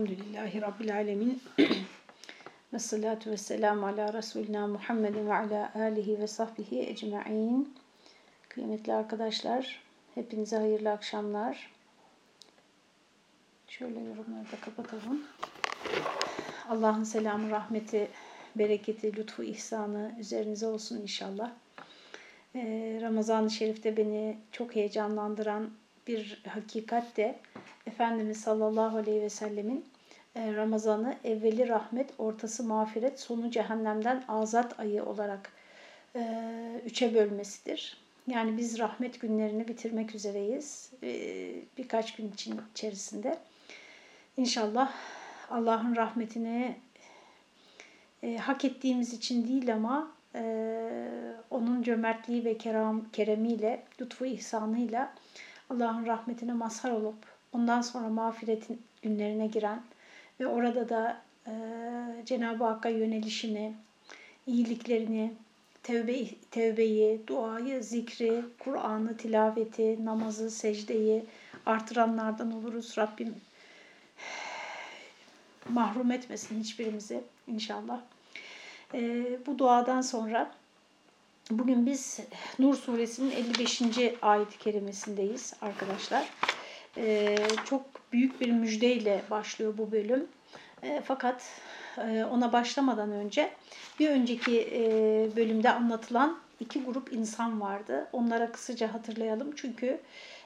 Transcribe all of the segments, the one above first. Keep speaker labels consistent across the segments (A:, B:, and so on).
A: Elhamdülillahi Rabbil Alemin. ve salatu ve selamu ala Resulina Muhammedin ve ala alihi ve sahbihi ecma'in. Kıymetli arkadaşlar, hepinize hayırlı akşamlar. Şöyle yorumları da kapatalım. Allah'ın selamı, rahmeti, bereketi, lütfu, ihsanı üzerinize olsun inşallah. Ee, Ramazan-ı Şerif'te beni çok heyecanlandıran bir hakikat de Efendimiz sallallahu aleyhi ve sellemin e, Ramazan'ı evveli rahmet, ortası mağfiret, sonu cehennemden azat ayı olarak e, üçe bölmesidir. Yani biz rahmet günlerini bitirmek üzereyiz e, birkaç gün için içerisinde. İnşallah Allah'ın rahmetini hak ettiğimiz için değil ama onun cömertliği ve keram, keremiyle, lütfu ihsanıyla Allah'ın rahmetine mazhar olup ondan sonra mağfiretin günlerine giren ve orada da e, Cenab-ı Hakk'a yönelişini, iyiliklerini, tevbe, tevbeyi, duayı, zikri, Kur'an'ı, tilaveti, namazı, secdeyi artıranlardan oluruz. Rabbim mahrum etmesin hiçbirimizi inşallah. E, bu duadan sonra bugün biz Nur suresinin 55. ayet-i kerimesindeyiz arkadaşlar. E, çok büyük bir müjdeyle başlıyor bu bölüm. E, fakat e, ona başlamadan önce bir önceki e, bölümde anlatılan iki grup insan vardı. Onlara kısaca hatırlayalım çünkü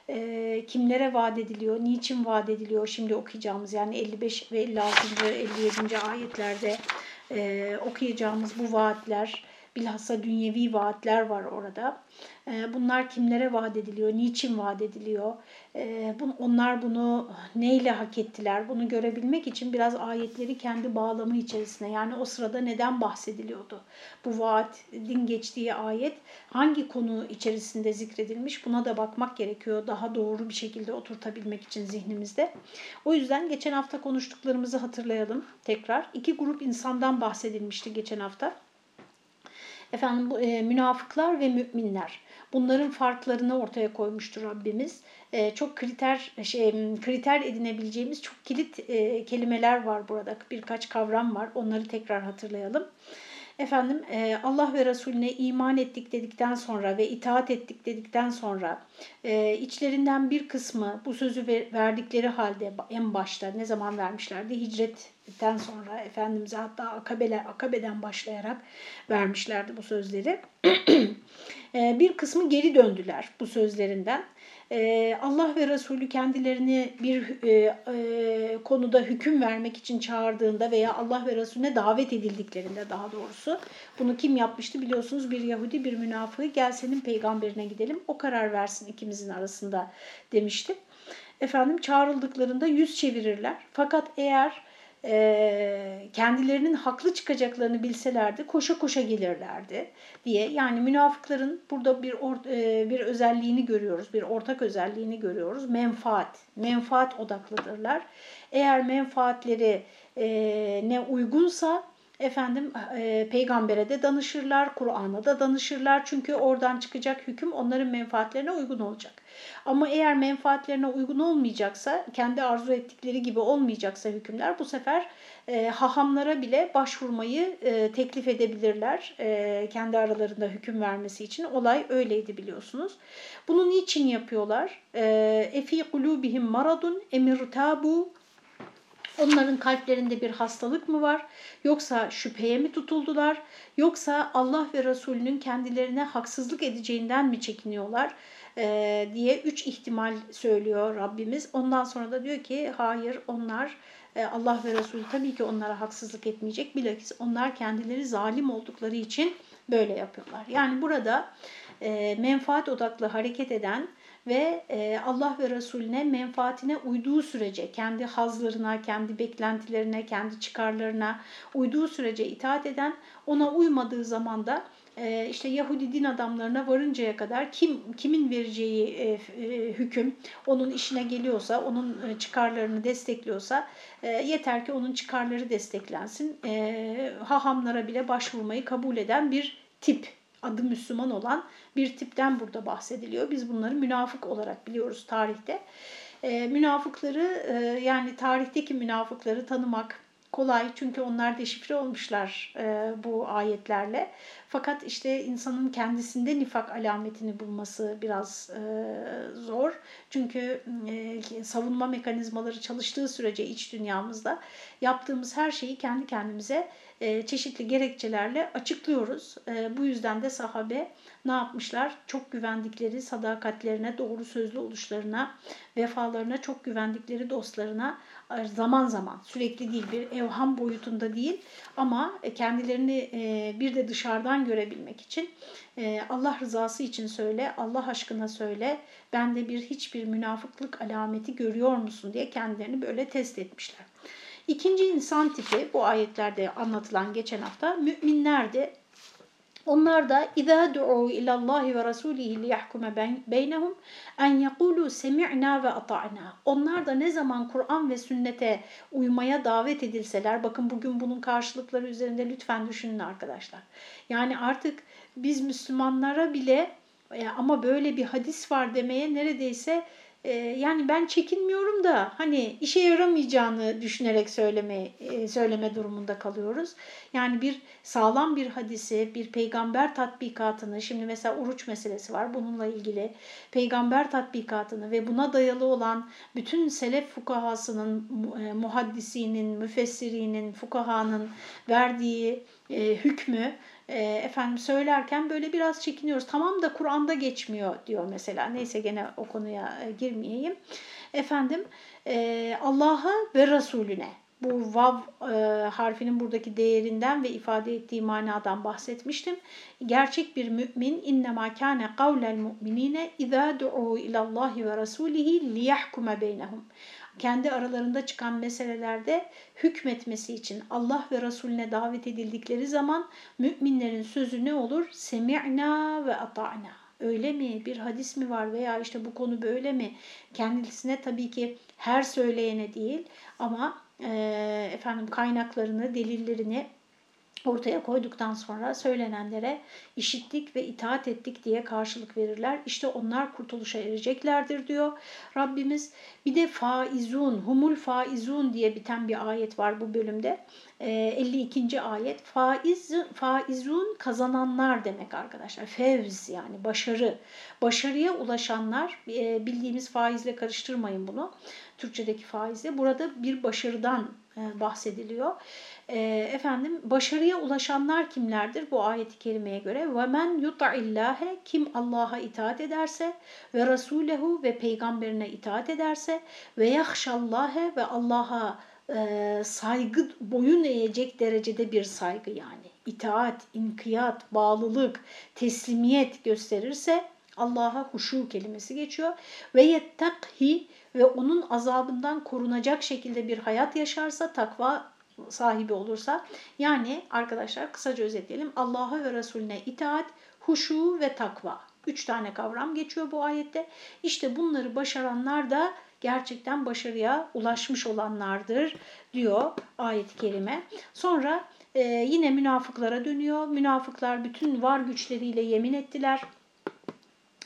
A: e, kimlere vaat ediliyor, niçin vaat ediliyor şimdi okuyacağımız yani 55 ve 56. 57. ayetlerde e, okuyacağımız bu vaatler bilhassa dünyevi vaatler var orada. Ee, bunlar kimlere vaat ediliyor, niçin vaat ediliyor, ee, onlar bunu neyle hak ettiler bunu görebilmek için biraz ayetleri kendi bağlamı içerisine yani o sırada neden bahsediliyordu? Bu vaatin geçtiği ayet hangi konu içerisinde zikredilmiş buna da bakmak gerekiyor daha doğru bir şekilde oturtabilmek için zihnimizde. O yüzden geçen hafta konuştuklarımızı hatırlayalım tekrar. İki grup insandan bahsedilmişti geçen hafta efendim e, münafıklar ve müminler. Bunların farklarını ortaya koymuştur Rabbimiz. E, çok kriter şey kriter edinebileceğimiz çok kilit e, kelimeler var burada. Birkaç kavram var. Onları tekrar hatırlayalım. Efendim e, Allah ve Resulüne iman ettik dedikten sonra ve itaat ettik dedikten sonra e, içlerinden bir kısmı bu sözü verdikleri halde en başta ne zaman vermişlerdi? Hicretten sonra Efendimiz'e hatta akabeler, akabeden başlayarak vermişlerdi bu sözleri. e, bir kısmı geri döndüler bu sözlerinden. Ee, Allah ve Resulü kendilerini bir e, e, konuda hüküm vermek için çağırdığında veya Allah ve Resulüne davet edildiklerinde daha doğrusu bunu kim yapmıştı biliyorsunuz bir Yahudi bir münafığı gel senin peygamberine gidelim o karar versin ikimizin arasında demişti. Efendim çağrıldıklarında yüz çevirirler fakat eğer e, kendilerinin haklı çıkacaklarını bilselerdi koşa koşa gelirlerdi diye. Yani münafıkların burada bir or, e, bir özelliğini görüyoruz, bir ortak özelliğini görüyoruz. Menfaat, menfaat odaklıdırlar. Eğer menfaatleri e, ne uygunsa efendim e, peygambere de danışırlar, Kur'an'a da danışırlar. Çünkü oradan çıkacak hüküm onların menfaatlerine uygun olacak. Ama eğer menfaatlerine uygun olmayacaksa, kendi arzu ettikleri gibi olmayacaksa hükümler bu sefer e, hahamlara bile başvurmayı e, teklif edebilirler. E, kendi aralarında hüküm vermesi için. Olay öyleydi biliyorsunuz. Bunu niçin yapıyorlar? Efi kulubihim maradun emirtabu Onların kalplerinde bir hastalık mı var? Yoksa şüpheye mi tutuldular? Yoksa Allah ve Resulünün kendilerine haksızlık edeceğinden mi çekiniyorlar? Ee, diye üç ihtimal söylüyor Rabbimiz. Ondan sonra da diyor ki hayır onlar e, Allah ve Resulü tabii ki onlara haksızlık etmeyecek. Bilakis onlar kendileri zalim oldukları için böyle yapıyorlar. Yani burada e, menfaat odaklı hareket eden ve e, Allah ve Resulüne menfaatine uyduğu sürece, kendi hazlarına, kendi beklentilerine, kendi çıkarlarına uyduğu sürece itaat eden, ona uymadığı zaman da e, işte Yahudi din adamlarına varıncaya kadar kim kimin vereceği e, hüküm onun işine geliyorsa, onun çıkarlarını destekliyorsa yeter ki onun çıkarları desteklensin. Hahamlara bile başvurmayı kabul eden bir tip adı Müslüman olan bir tipten burada bahsediliyor. Biz bunları münafık olarak biliyoruz tarihte. E, münafıkları e, yani tarihteki münafıkları tanımak kolay çünkü onlar deşifre olmuşlar e, bu ayetlerle. Fakat işte insanın kendisinde nifak alametini bulması biraz e, zor. Çünkü e, savunma mekanizmaları çalıştığı sürece iç dünyamızda yaptığımız her şeyi kendi kendimize e, çeşitli gerekçelerle açıklıyoruz. E, bu yüzden de sahabe ne yapmışlar? Çok güvendikleri sadakatlerine, doğru sözlü oluşlarına, vefalarına çok güvendikleri dostlarına e, zaman zaman sürekli değil bir evham boyutunda değil ama kendilerini bir de dışarıdan görebilmek için Allah rızası için söyle, Allah aşkına söyle, bende bir hiçbir münafıklık alameti görüyor musun diye kendilerini böyle test etmişler. İkinci insan tipi bu ayetlerde anlatılan geçen hafta müminlerdi. Onlar da اِذَا دُعُوا اِلَى اللّٰهِ وَرَسُولِهِ لِيَحْكُمَ بَيْنَهُمْ اَنْ يَقُولُوا سَمِعْنَا وَاَطَعْنَا Onlar da ne zaman Kur'an ve sünnete uymaya davet edilseler, bakın bugün bunun karşılıkları üzerinde lütfen düşünün arkadaşlar. Yani artık biz Müslümanlara bile e, ama böyle bir hadis var demeye neredeyse ee, yani ben çekinmiyorum da hani işe yaramayacağını düşünerek söyleme e, söyleme durumunda kalıyoruz. Yani bir sağlam bir hadisi, bir peygamber tatbikatını, şimdi mesela oruç meselesi var bununla ilgili peygamber tatbikatını ve buna dayalı olan bütün selef fukahasının, e, muhaddisinin, müfessirinin, fukahanın verdiği e, hükmü e, efendim söylerken böyle biraz çekiniyoruz. Tamam da Kur'an'da geçmiyor diyor mesela. Neyse gene o konuya e, girmeyeyim. Efendim e, Allah'a ve Resulüne bu vav e, harfinin buradaki değerinden ve ifade ettiği manadan bahsetmiştim. Gerçek bir mümin innema kâne kavlel mu'minine izâ du'u ilallahi ve rasulihi liyahkume beynehum kendi aralarında çıkan meselelerde hükmetmesi için Allah ve Resulüne davet edildikleri zaman müminlerin sözü ne olur? Semi'na ve ata'na. Öyle mi? Bir hadis mi var veya işte bu konu böyle mi? Kendisine tabii ki her söyleyene değil ama e, efendim kaynaklarını, delillerini ortaya koyduktan sonra söylenenlere işittik ve itaat ettik diye karşılık verirler. İşte onlar kurtuluşa ereceklerdir diyor Rabbimiz. Bir de faizun, humul faizun diye biten bir ayet var bu bölümde. 52. Ee, ayet. Faiz, faizun kazananlar demek arkadaşlar. Fevz yani başarı. Başarıya ulaşanlar e, bildiğimiz faizle karıştırmayın bunu. Türkçedeki faizle. Burada bir başarıdan e, bahsediliyor. E, efendim başarıya ulaşanlar kimlerdir bu ayeti kerimeye göre? Ve men yuta'illâhe kim Allah'a itaat ederse ve Resulehu ve peygamberine itaat ederse ve yahşallâhe ve Allah'a e, saygı boyun eğecek derecede bir saygı yani itaat, inkiyat, bağlılık, teslimiyet gösterirse Allah'a huşu kelimesi geçiyor. Ve yettakhi ve onun azabından korunacak şekilde bir hayat yaşarsa, takva sahibi olursa, yani arkadaşlar kısaca özetleyelim, Allah'a ve Resulüne itaat, huşu ve takva. Üç tane kavram geçiyor bu ayette. İşte bunları başaranlar da gerçekten başarıya ulaşmış olanlardır diyor ayet-i kerime. Sonra e, yine münafıklara dönüyor. Münafıklar bütün var güçleriyle yemin ettiler.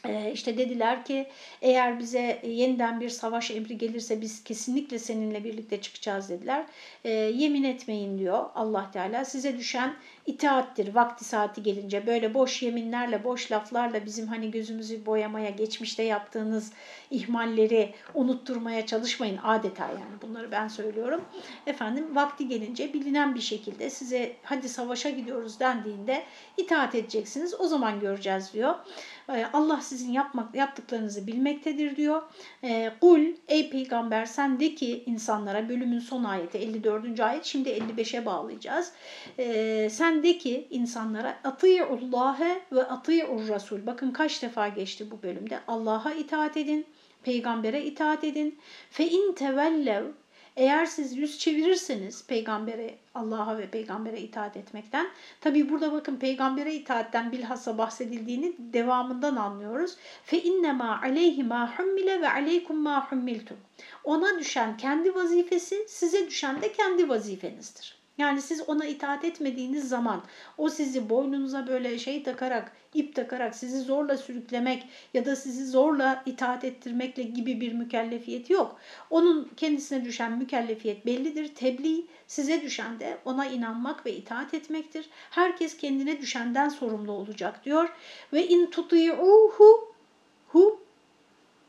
A: Ee, işte dediler ki eğer bize yeniden bir savaş emri gelirse biz kesinlikle seninle birlikte çıkacağız dediler. E, yemin etmeyin diyor Allah Teala. Size düşen itaattir vakti saati gelince. Böyle boş yeminlerle, boş laflarla bizim hani gözümüzü boyamaya, geçmişte yaptığınız ihmalleri unutturmaya çalışmayın adeta yani bunları ben söylüyorum. Efendim vakti gelince bilinen bir şekilde size hadi savaşa gidiyoruz dendiğinde itaat edeceksiniz. O zaman göreceğiz diyor. Ee, Allah sizin yapmak, yaptıklarınızı bilmektedir diyor. Ee, kul ey peygamber sen de ki insanlara bölümün son ayeti 54. ayet şimdi 55'e bağlayacağız. Ee, sen de ki insanlara ati'ullâhe ve ati'ur rasul. Bakın kaç defa geçti bu bölümde. Allah'a itaat edin, peygambere itaat edin. Fe in tevellev eğer siz yüz çevirirseniz peygambere, Allah'a ve peygambere itaat etmekten, tabi burada bakın peygambere itaatten bilhassa bahsedildiğini devamından anlıyoruz. Fe innema aleyhi ma hummile ve aleykum ma hummiltum. Ona düşen kendi vazifesi, size düşen de kendi vazifenizdir. Yani siz ona itaat etmediğiniz zaman o sizi boynunuza böyle şey takarak, ip takarak sizi zorla sürüklemek ya da sizi zorla itaat ettirmekle gibi bir mükellefiyet yok. Onun kendisine düşen mükellefiyet bellidir. Tebliğ size düşen de ona inanmak ve itaat etmektir. Herkes kendine düşenden sorumlu olacak diyor. Ve in tuti'uhu hu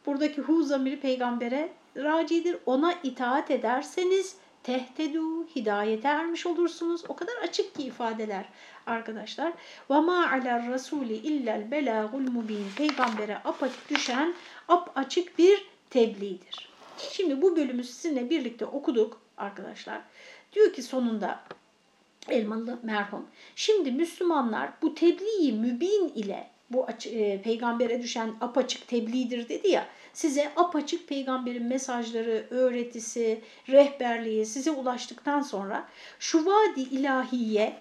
A: buradaki hu zamiri peygambere racidir. Ona itaat ederseniz tehtedu hidayete ermiş olursunuz. O kadar açık ki ifadeler arkadaşlar. Ve ma aler rasuli illel belagul mubin. Peygambere apaçık düşen ap açık bir tebliğdir. Şimdi bu bölümü sizinle birlikte okuduk arkadaşlar. Diyor ki sonunda Elmalı merhum. Şimdi Müslümanlar bu tebliği mübin ile bu e, peygambere düşen apaçık tebliğdir dedi ya size apaçık peygamberin mesajları, öğretisi, rehberliği size ulaştıktan sonra şu vadi ilahiye,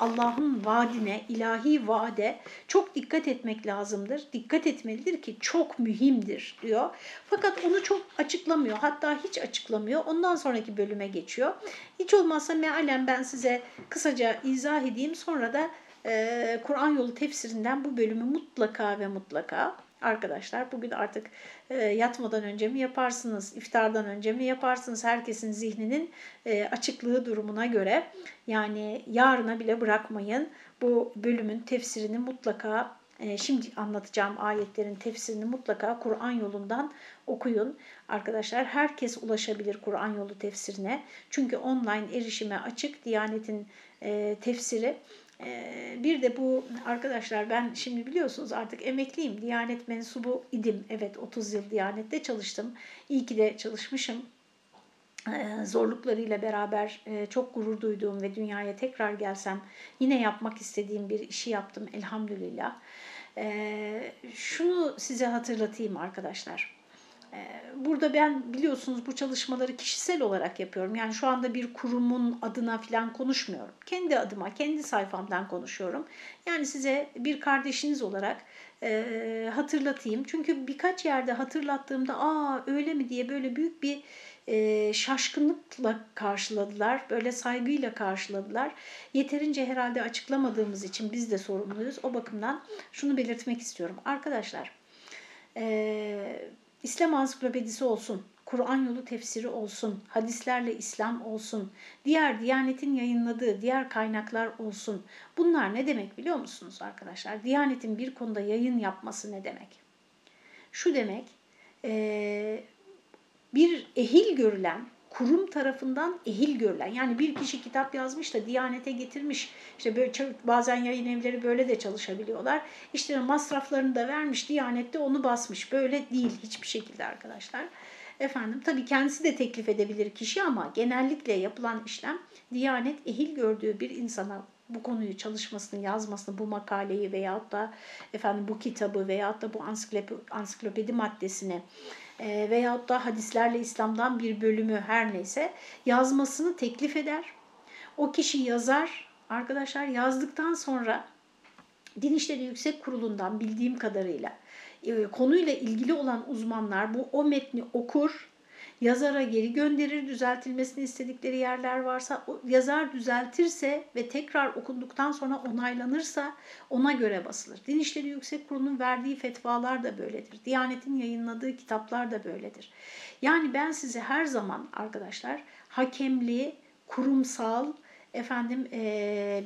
A: Allah'ın vaadine, ilahi vaade çok dikkat etmek lazımdır. Dikkat etmelidir ki çok mühimdir diyor. Fakat onu çok açıklamıyor. Hatta hiç açıklamıyor. Ondan sonraki bölüme geçiyor. Hiç olmazsa mealen ben size kısaca izah edeyim. Sonra da Kur'an yolu tefsirinden bu bölümü mutlaka ve mutlaka arkadaşlar bugün artık e, yatmadan önce mi yaparsınız, iftardan önce mi yaparsınız herkesin zihninin e, açıklığı durumuna göre yani yarına bile bırakmayın bu bölümün tefsirini mutlaka e, şimdi anlatacağım ayetlerin tefsirini mutlaka Kur'an yolundan okuyun. Arkadaşlar herkes ulaşabilir Kur'an yolu tefsirine. Çünkü online erişime açık Diyanet'in e, tefsiri bir de bu arkadaşlar ben şimdi biliyorsunuz artık emekliyim. Diyanet mensubu idim. Evet 30 yıl Diyanet'te çalıştım. İyi ki de çalışmışım. Ee, zorluklarıyla beraber e, çok gurur duyduğum ve dünyaya tekrar gelsem yine yapmak istediğim bir işi yaptım elhamdülillah. Ee, şunu size hatırlatayım arkadaşlar. Ee, burada ben biliyorsunuz bu çalışmaları kişisel olarak yapıyorum. Yani şu anda bir kurumun adına falan konuşmuyorum. Kendi adıma, kendi sayfamdan konuşuyorum. Yani size bir kardeşiniz olarak e, hatırlatayım. Çünkü birkaç yerde hatırlattığımda aa öyle mi diye böyle büyük bir e, şaşkınlıkla karşıladılar. Böyle saygıyla karşıladılar. Yeterince herhalde açıklamadığımız için biz de sorumluyuz. O bakımdan şunu belirtmek istiyorum. Arkadaşlar, e, İslam ansiklopedisi olsun, Kur'an yolu tefsiri olsun, hadislerle İslam olsun, diğer Diyanet'in yayınladığı diğer kaynaklar olsun. Bunlar ne demek biliyor musunuz arkadaşlar? Diyanet'in bir konuda yayın yapması ne demek? Şu demek, bir ehil görülen, kurum tarafından ehil görülen yani bir kişi kitap yazmış da Diyanet'e getirmiş işte böyle bazen yayın evleri böyle de çalışabiliyorlar. İşte masraflarını da vermiş Diyanet'te onu basmış. Böyle değil hiçbir şekilde arkadaşlar. Efendim tabii kendisi de teklif edebilir kişi ama genellikle yapılan işlem Diyanet ehil gördüğü bir insana bu konuyu çalışmasını, yazmasını, bu makaleyi veyahut da efendim bu kitabı veyahut da bu ansiklopedi, ansiklopedi maddesini e, veyahut da hadislerle İslam'dan bir bölümü her neyse yazmasını teklif eder. O kişi yazar. Arkadaşlar yazdıktan sonra Din İşleri Yüksek Kurulu'ndan bildiğim kadarıyla e, konuyla ilgili olan uzmanlar bu o metni okur yazara geri gönderir düzeltilmesini istedikleri yerler varsa yazar düzeltirse ve tekrar okunduktan sonra onaylanırsa ona göre basılır. Din İşleri Yüksek Kurulu'nun verdiği fetvalar da böyledir. Diyanet'in yayınladığı kitaplar da böyledir. Yani ben size her zaman arkadaşlar hakemli, kurumsal, efendim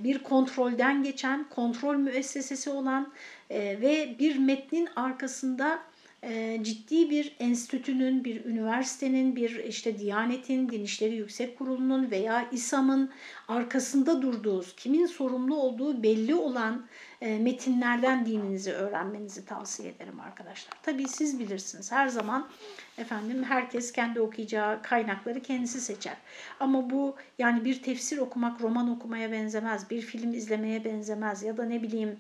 A: bir kontrolden geçen, kontrol müessesesi olan ve bir metnin arkasında e, ciddi bir enstitünün, bir üniversitenin, bir işte Diyanet'in, Din İşleri Yüksek Kurulu'nun veya İSAM'ın arkasında durduğu, kimin sorumlu olduğu belli olan e, metinlerden dininizi öğrenmenizi tavsiye ederim arkadaşlar. Tabii siz bilirsiniz. Her zaman efendim herkes kendi okuyacağı kaynakları kendisi seçer. Ama bu yani bir tefsir okumak roman okumaya benzemez, bir film izlemeye benzemez ya da ne bileyim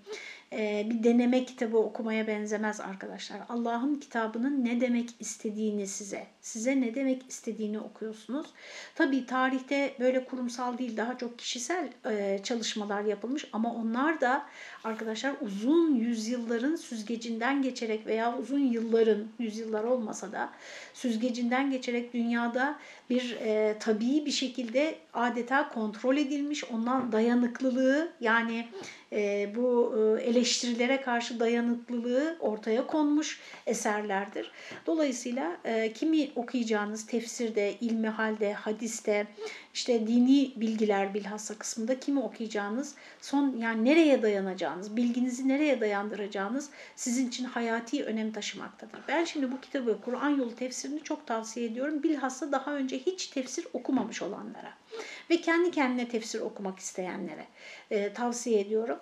A: e, bir deneme kitabı okumaya benzemez arkadaşlar. Allah'ın kitabının ne demek istediğini size, size ne demek istediğini okuyorsunuz. Tabii tarihte böyle kurumsal değil daha çok kişisel e, çalışmalar yapılmış ama onlar da arkadaşlar uzun yüzyılların süzgecinden geçerek veya uzun yılların, yüzyıllar olmasa da süzgecinden geçerek dünyada bir e, tabii bir şekilde adeta kontrol edilmiş, ondan dayanıklılığı yani e, bu e, eleştirilere karşı dayanıklılığı ortaya konmuş eserlerdir. Dolayısıyla e, kimi okuyacağınız tefsirde, ilmihalde, hadiste, işte dini bilgiler bilhassa kısmında kimi okuyacağınız, son yani nereye dayanacağınız, bilginizi nereye dayandıracağınız sizin için hayati önem taşımaktadır. Ben şimdi bu kitabı Kur'an yolu tefsirini çok tavsiye ediyorum. Bilhassa daha önce hiç tefsir okumamış olanlara ve kendi kendine tefsir okumak isteyenlere e, tavsiye ediyorum.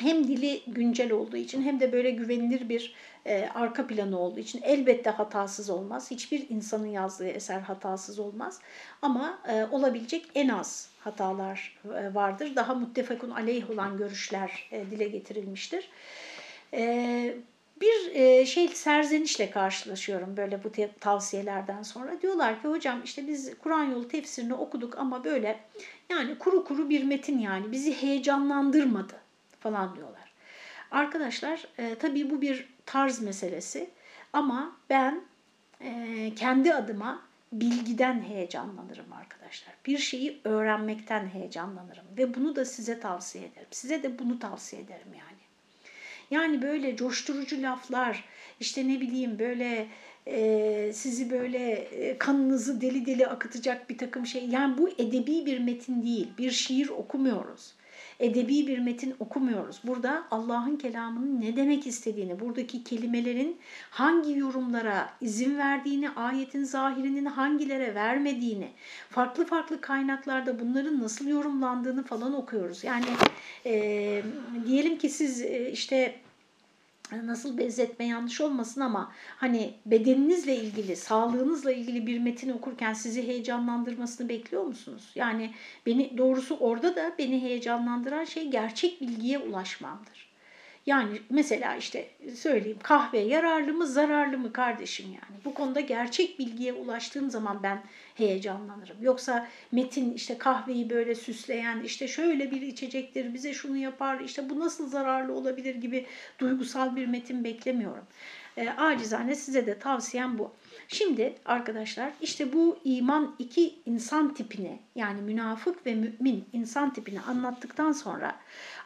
A: Hem dili güncel olduğu için hem de böyle güvenilir bir e, arka planı olduğu için elbette hatasız olmaz. Hiçbir insanın yazdığı eser hatasız olmaz. Ama e, olabilecek en az hatalar e, vardır. Daha muttefakun aleyh olan görüşler e, dile getirilmiştir. E, bir e, şey serzenişle karşılaşıyorum böyle bu tavsiyelerden sonra. Diyorlar ki hocam işte biz Kur'an yolu tefsirini okuduk ama böyle yani kuru kuru bir metin yani bizi heyecanlandırmadı falan diyorlar. Arkadaşlar e, tabii bu bir tarz meselesi ama ben e, kendi adıma bilgiden heyecanlanırım arkadaşlar. Bir şeyi öğrenmekten heyecanlanırım ve bunu da size tavsiye ederim. Size de bunu tavsiye ederim yani. Yani böyle coşturucu laflar, işte ne bileyim böyle e, sizi böyle e, kanınızı deli deli akıtacak bir takım şey. Yani bu edebi bir metin değil, bir şiir okumuyoruz edebi bir metin okumuyoruz. Burada Allah'ın kelamının ne demek istediğini, buradaki kelimelerin hangi yorumlara izin verdiğini, ayetin zahirinin hangilere vermediğini, farklı farklı kaynaklarda bunların nasıl yorumlandığını falan okuyoruz. Yani e, diyelim ki siz e, işte nasıl benzetme yanlış olmasın ama hani bedeninizle ilgili, sağlığınızla ilgili bir metin okurken sizi heyecanlandırmasını bekliyor musunuz? Yani beni doğrusu orada da beni heyecanlandıran şey gerçek bilgiye ulaşmamdır. Yani mesela işte söyleyeyim kahve yararlı mı zararlı mı kardeşim yani. Bu konuda gerçek bilgiye ulaştığım zaman ben heyecanlanırım. Yoksa metin işte kahveyi böyle süsleyen işte şöyle bir içecektir bize şunu yapar işte bu nasıl zararlı olabilir gibi duygusal bir metin beklemiyorum. E, acizane size de tavsiyem bu. Şimdi arkadaşlar işte bu iman iki insan tipini yani münafık ve mümin insan tipini anlattıktan sonra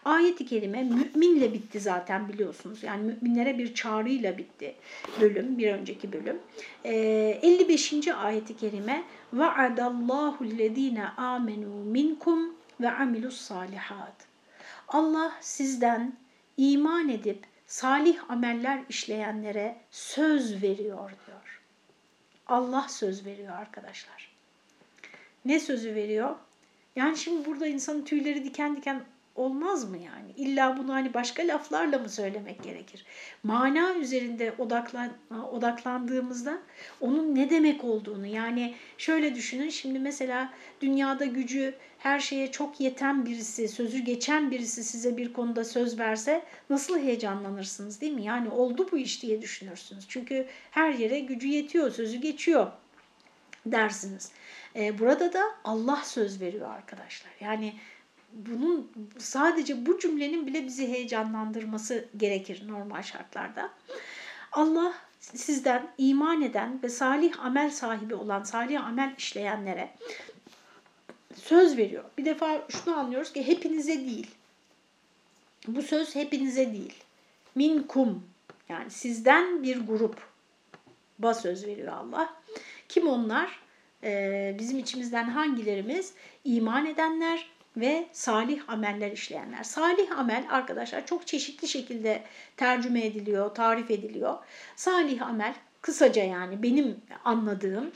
A: ayet-i kerime müminle bitti zaten biliyorsunuz. Yani müminlere bir çağrıyla bitti bölüm bir önceki bölüm. Ee, 55. ayet-i kerime وَعَدَ lezine amenu minkum ve amilus salihat. Allah sizden iman edip salih ameller işleyenlere söz veriyor diyor. Allah söz veriyor arkadaşlar. Ne sözü veriyor? Yani şimdi burada insanın tüyleri diken diken olmaz mı yani? İlla bunu hani başka laflarla mı söylemek gerekir? Mana üzerinde odaklan, odaklandığımızda onun ne demek olduğunu yani şöyle düşünün şimdi mesela dünyada gücü her şeye çok yeten birisi, sözü geçen birisi size bir konuda söz verse nasıl heyecanlanırsınız değil mi? Yani oldu bu iş diye düşünürsünüz. Çünkü her yere gücü yetiyor, sözü geçiyor dersiniz. Burada da Allah söz veriyor arkadaşlar. Yani bunun sadece bu cümlenin bile bizi heyecanlandırması gerekir normal şartlarda. Allah sizden iman eden ve salih amel sahibi olan, salih amel işleyenlere söz veriyor. Bir defa şunu anlıyoruz ki hepinize değil. Bu söz hepinize değil. Minkum yani sizden bir grup ba söz veriyor Allah. Kim onlar? Ee, bizim içimizden hangilerimiz? iman edenler, ve salih ameller işleyenler. Salih amel arkadaşlar çok çeşitli şekilde tercüme ediliyor, tarif ediliyor. Salih amel kısaca yani benim anladığım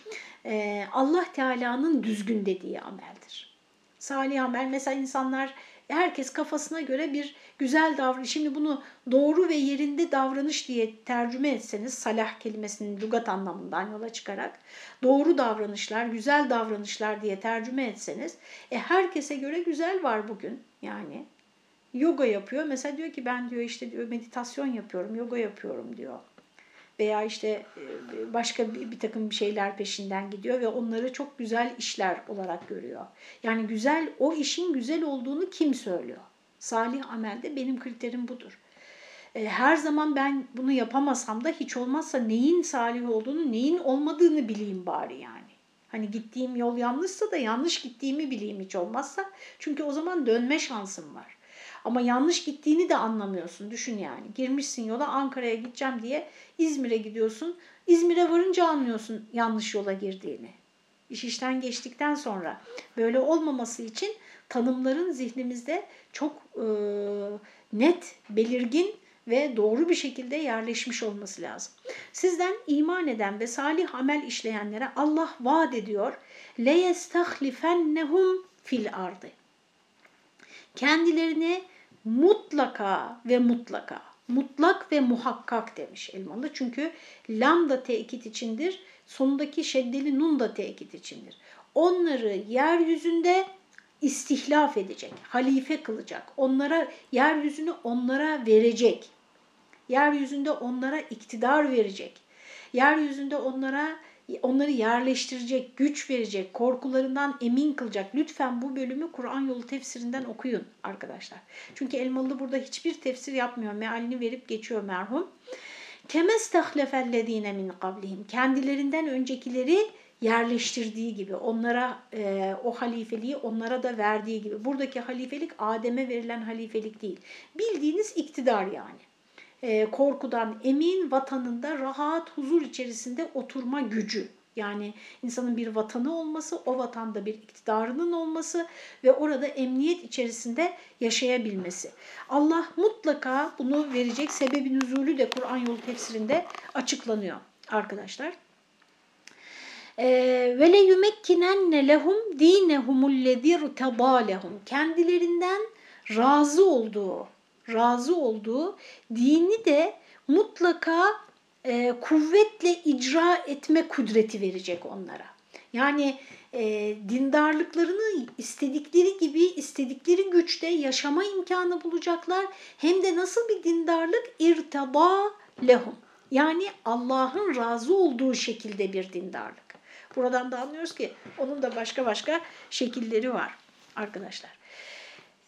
A: e, Allah Teala'nın düzgün dediği ameldir. Salih amel mesela insanlar herkes kafasına göre bir güzel davranış. Şimdi bunu doğru ve yerinde davranış diye tercüme etseniz salah kelimesinin lügat anlamından yola çıkarak doğru davranışlar, güzel davranışlar diye tercüme etseniz e, herkese göre güzel var bugün yani. yoga yapıyor. Mesela diyor ki ben diyor işte diyor meditasyon yapıyorum, yoga yapıyorum diyor. Veya işte e, başka bir, bir takım şeyler peşinden gidiyor ve onları çok güzel işler olarak görüyor. Yani güzel o işin güzel olduğunu kim söylüyor? Salih amelde benim kriterim budur. E, her zaman ben bunu yapamasam da hiç olmazsa neyin salih olduğunu, neyin olmadığını bileyim bari yani. Hani gittiğim yol yanlışsa da yanlış gittiğimi bileyim hiç olmazsa. Çünkü o zaman dönme şansım var. Ama yanlış gittiğini de anlamıyorsun. Düşün yani. Girmişsin yola Ankara'ya gideceğim diye İzmir'e gidiyorsun. İzmir'e varınca anlıyorsun yanlış yola girdiğini. İş işten geçtikten sonra böyle olmaması için tanımların zihnimizde çok e, net, belirgin ve doğru bir şekilde yerleşmiş olması lazım. Sizden iman eden ve salih amel işleyenlere Allah vaat ediyor. لَيَسْتَخْلِفَنَّهُمْ fil ardı. Kendilerine mutlaka ve mutlaka, mutlak ve muhakkak demiş Elmalı. Çünkü lam da tekit içindir, sonundaki şeddeli nun da tekit içindir. Onları yeryüzünde istihlaf edecek, halife kılacak, onlara yeryüzünü onlara verecek. Yeryüzünde onlara iktidar verecek. Yeryüzünde onlara onları yerleştirecek, güç verecek, korkularından emin kılacak. Lütfen bu bölümü Kur'an yolu tefsirinden okuyun arkadaşlar. Çünkü Elmalı burada hiçbir tefsir yapmıyor. Mealini verip geçiyor merhum. Temestahlefellezine min kablihim. Kendilerinden öncekileri yerleştirdiği gibi, onlara e, o halifeliği onlara da verdiği gibi. Buradaki halifelik Adem'e verilen halifelik değil. Bildiğiniz iktidar yani e, korkudan emin, vatanında rahat, huzur içerisinde oturma gücü. Yani insanın bir vatanı olması, o vatanda bir iktidarının olması ve orada emniyet içerisinde yaşayabilmesi. Allah mutlaka bunu verecek. Sebebi nüzulü de Kur'an yolu tefsirinde açıklanıyor arkadaşlar. Ve le yumekkinenne lehum dinehumullezî lehum. Kendilerinden razı olduğu razı olduğu dini de mutlaka e, kuvvetle icra etme kudreti verecek onlara. Yani e, dindarlıklarını istedikleri gibi, istedikleri güçte yaşama imkanı bulacaklar. Hem de nasıl bir dindarlık? İrtaba lehum. Yani Allah'ın razı olduğu şekilde bir dindarlık. Buradan da anlıyoruz ki onun da başka başka şekilleri var arkadaşlar.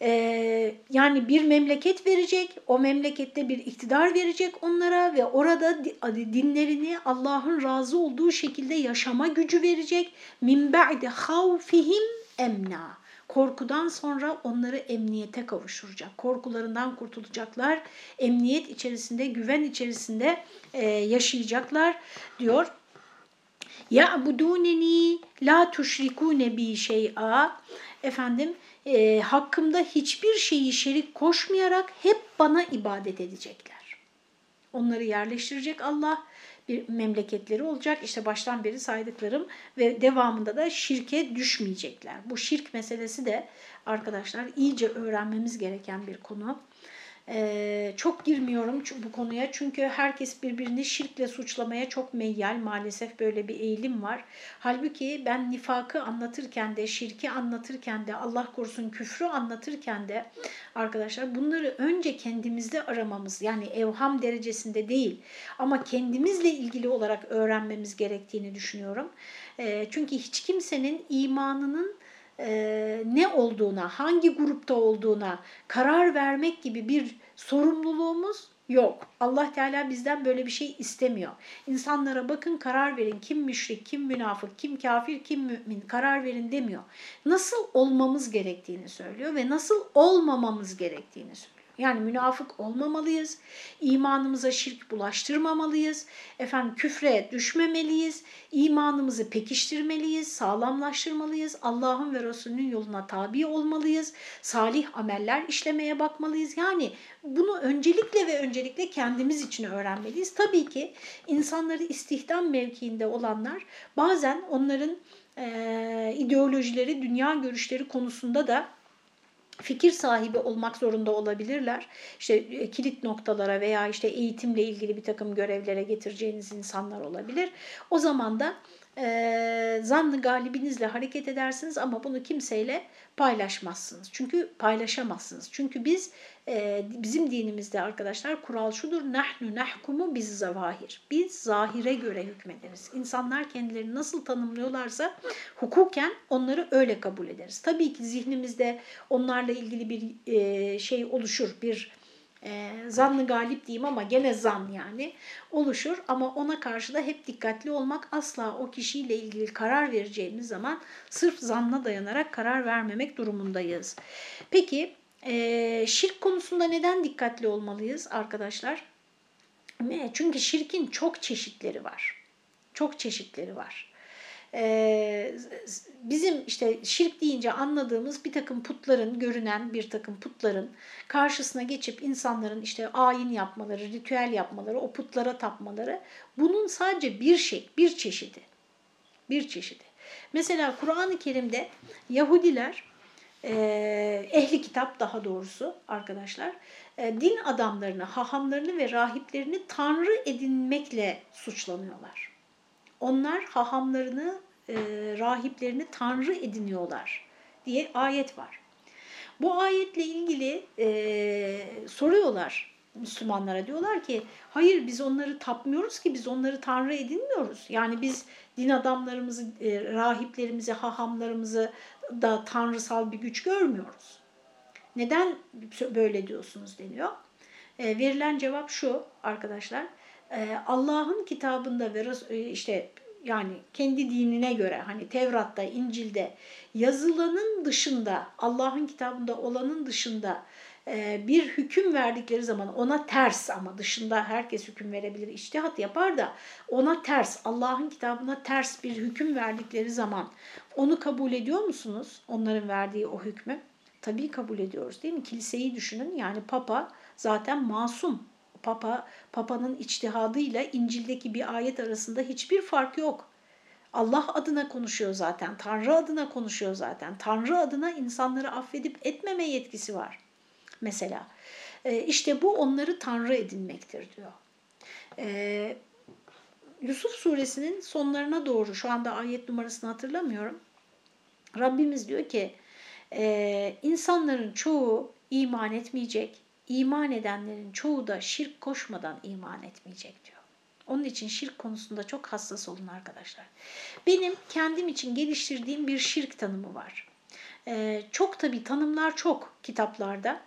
A: Ee, yani bir memleket verecek, o memlekette bir iktidar verecek onlara ve orada dinlerini Allah'ın razı olduğu şekilde yaşama gücü verecek. Min ba'de havfihim emna. Korkudan sonra onları emniyete kavuşturacak. Korkularından kurtulacaklar. Emniyet içerisinde, güven içerisinde e, yaşayacaklar diyor. Ya buduneni la tuşrikune bi şey'a. Efendim e, hakkımda hiçbir şeyi şerik koşmayarak hep bana ibadet edecekler. Onları yerleştirecek Allah bir memleketleri olacak. İşte baştan beri saydıklarım ve devamında da şirke düşmeyecekler. Bu şirk meselesi de arkadaşlar iyice öğrenmemiz gereken bir konu. Çok girmiyorum bu konuya çünkü herkes birbirini şirkle suçlamaya çok meyyal maalesef böyle bir eğilim var. Halbuki ben nifakı anlatırken de şirki anlatırken de Allah korusun küfrü anlatırken de arkadaşlar bunları önce kendimizde aramamız yani evham derecesinde değil ama kendimizle ilgili olarak öğrenmemiz gerektiğini düşünüyorum. Çünkü hiç kimsenin imanının e, ne olduğuna, hangi grupta olduğuna karar vermek gibi bir sorumluluğumuz yok. Allah Teala bizden böyle bir şey istemiyor. İnsanlara bakın karar verin kim müşrik, kim münafık, kim kafir, kim mümin karar verin demiyor. Nasıl olmamız gerektiğini söylüyor ve nasıl olmamamız gerektiğini söylüyor. Yani münafık olmamalıyız, imanımıza şirk bulaştırmamalıyız, efendim küfre düşmemeliyiz, imanımızı pekiştirmeliyiz, sağlamlaştırmalıyız, Allah'ın ve Resulünün yoluna tabi olmalıyız, salih ameller işlemeye bakmalıyız. Yani bunu öncelikle ve öncelikle kendimiz için öğrenmeliyiz. Tabii ki insanları istihdam mevkiinde olanlar bazen onların e, ideolojileri, dünya görüşleri konusunda da fikir sahibi olmak zorunda olabilirler. İşte e, kilit noktalara veya işte eğitimle ilgili bir takım görevlere getireceğiniz insanlar olabilir. O zaman da e, zannı galibinizle hareket edersiniz ama bunu kimseyle paylaşmazsınız. Çünkü paylaşamazsınız. Çünkü biz e, bizim dinimizde arkadaşlar kural şudur. Nahnu nahkumu biz zavahir. Biz zahire göre hükmederiz. İnsanlar kendilerini nasıl tanımlıyorlarsa hukuken onları öyle kabul ederiz. Tabii ki zihnimizde onlarla ilgili bir e, şey oluşur. Bir e, zannı galip diyeyim ama gene zan yani oluşur. Ama ona karşı da hep dikkatli olmak asla o kişiyle ilgili karar vereceğimiz zaman sırf zanna dayanarak karar vermemek durumundayız. Peki e, şirk konusunda neden dikkatli olmalıyız arkadaşlar? Çünkü şirkin çok çeşitleri var. Çok çeşitleri var. Ee, bizim işte şirk deyince anladığımız bir takım putların, görünen bir takım putların karşısına geçip insanların işte ayin yapmaları, ritüel yapmaları, o putlara tapmaları bunun sadece bir şey, bir çeşidi. Bir çeşidi. Mesela Kur'an-ı Kerim'de Yahudiler, e, ehli kitap daha doğrusu arkadaşlar, e, din adamlarını, hahamlarını ve rahiplerini tanrı edinmekle suçlanıyorlar. Onlar hahamlarını, e, rahiplerini tanrı ediniyorlar diye ayet var. Bu ayetle ilgili e, soruyorlar Müslümanlara diyorlar ki hayır biz onları tapmıyoruz ki biz onları tanrı edinmiyoruz. Yani biz din adamlarımızı, e, rahiplerimizi, hahamlarımızı da tanrısal bir güç görmüyoruz. Neden böyle diyorsunuz deniyor. E, verilen cevap şu arkadaşlar. E, Allah'ın kitabında ve e, işte yani kendi dinine göre hani Tevrat'ta, İncil'de yazılanın dışında, Allah'ın kitabında olanın dışında e, bir hüküm verdikleri zaman ona ters ama dışında herkes hüküm verebilir, iştihat yapar da ona ters, Allah'ın kitabına ters bir hüküm verdikleri zaman onu kabul ediyor musunuz? Onların verdiği o hükmü. Tabii kabul ediyoruz değil mi? Kiliseyi düşünün yani Papa zaten masum. Papa, Papa'nın içtihadıyla İncil'deki bir ayet arasında hiçbir fark yok. Allah adına konuşuyor zaten, Tanrı adına konuşuyor zaten. Tanrı adına insanları affedip etmeme yetkisi var. Mesela e, işte bu onları Tanrı edinmektir diyor. E, Yusuf suresinin sonlarına doğru şu anda ayet numarasını hatırlamıyorum. Rabbimiz diyor ki e, insanların çoğu iman etmeyecek, iman edenlerin çoğu da şirk koşmadan iman etmeyecek diyor. Onun için şirk konusunda çok hassas olun arkadaşlar. Benim kendim için geliştirdiğim bir şirk tanımı var. Ee, çok tabi tanımlar çok kitaplarda,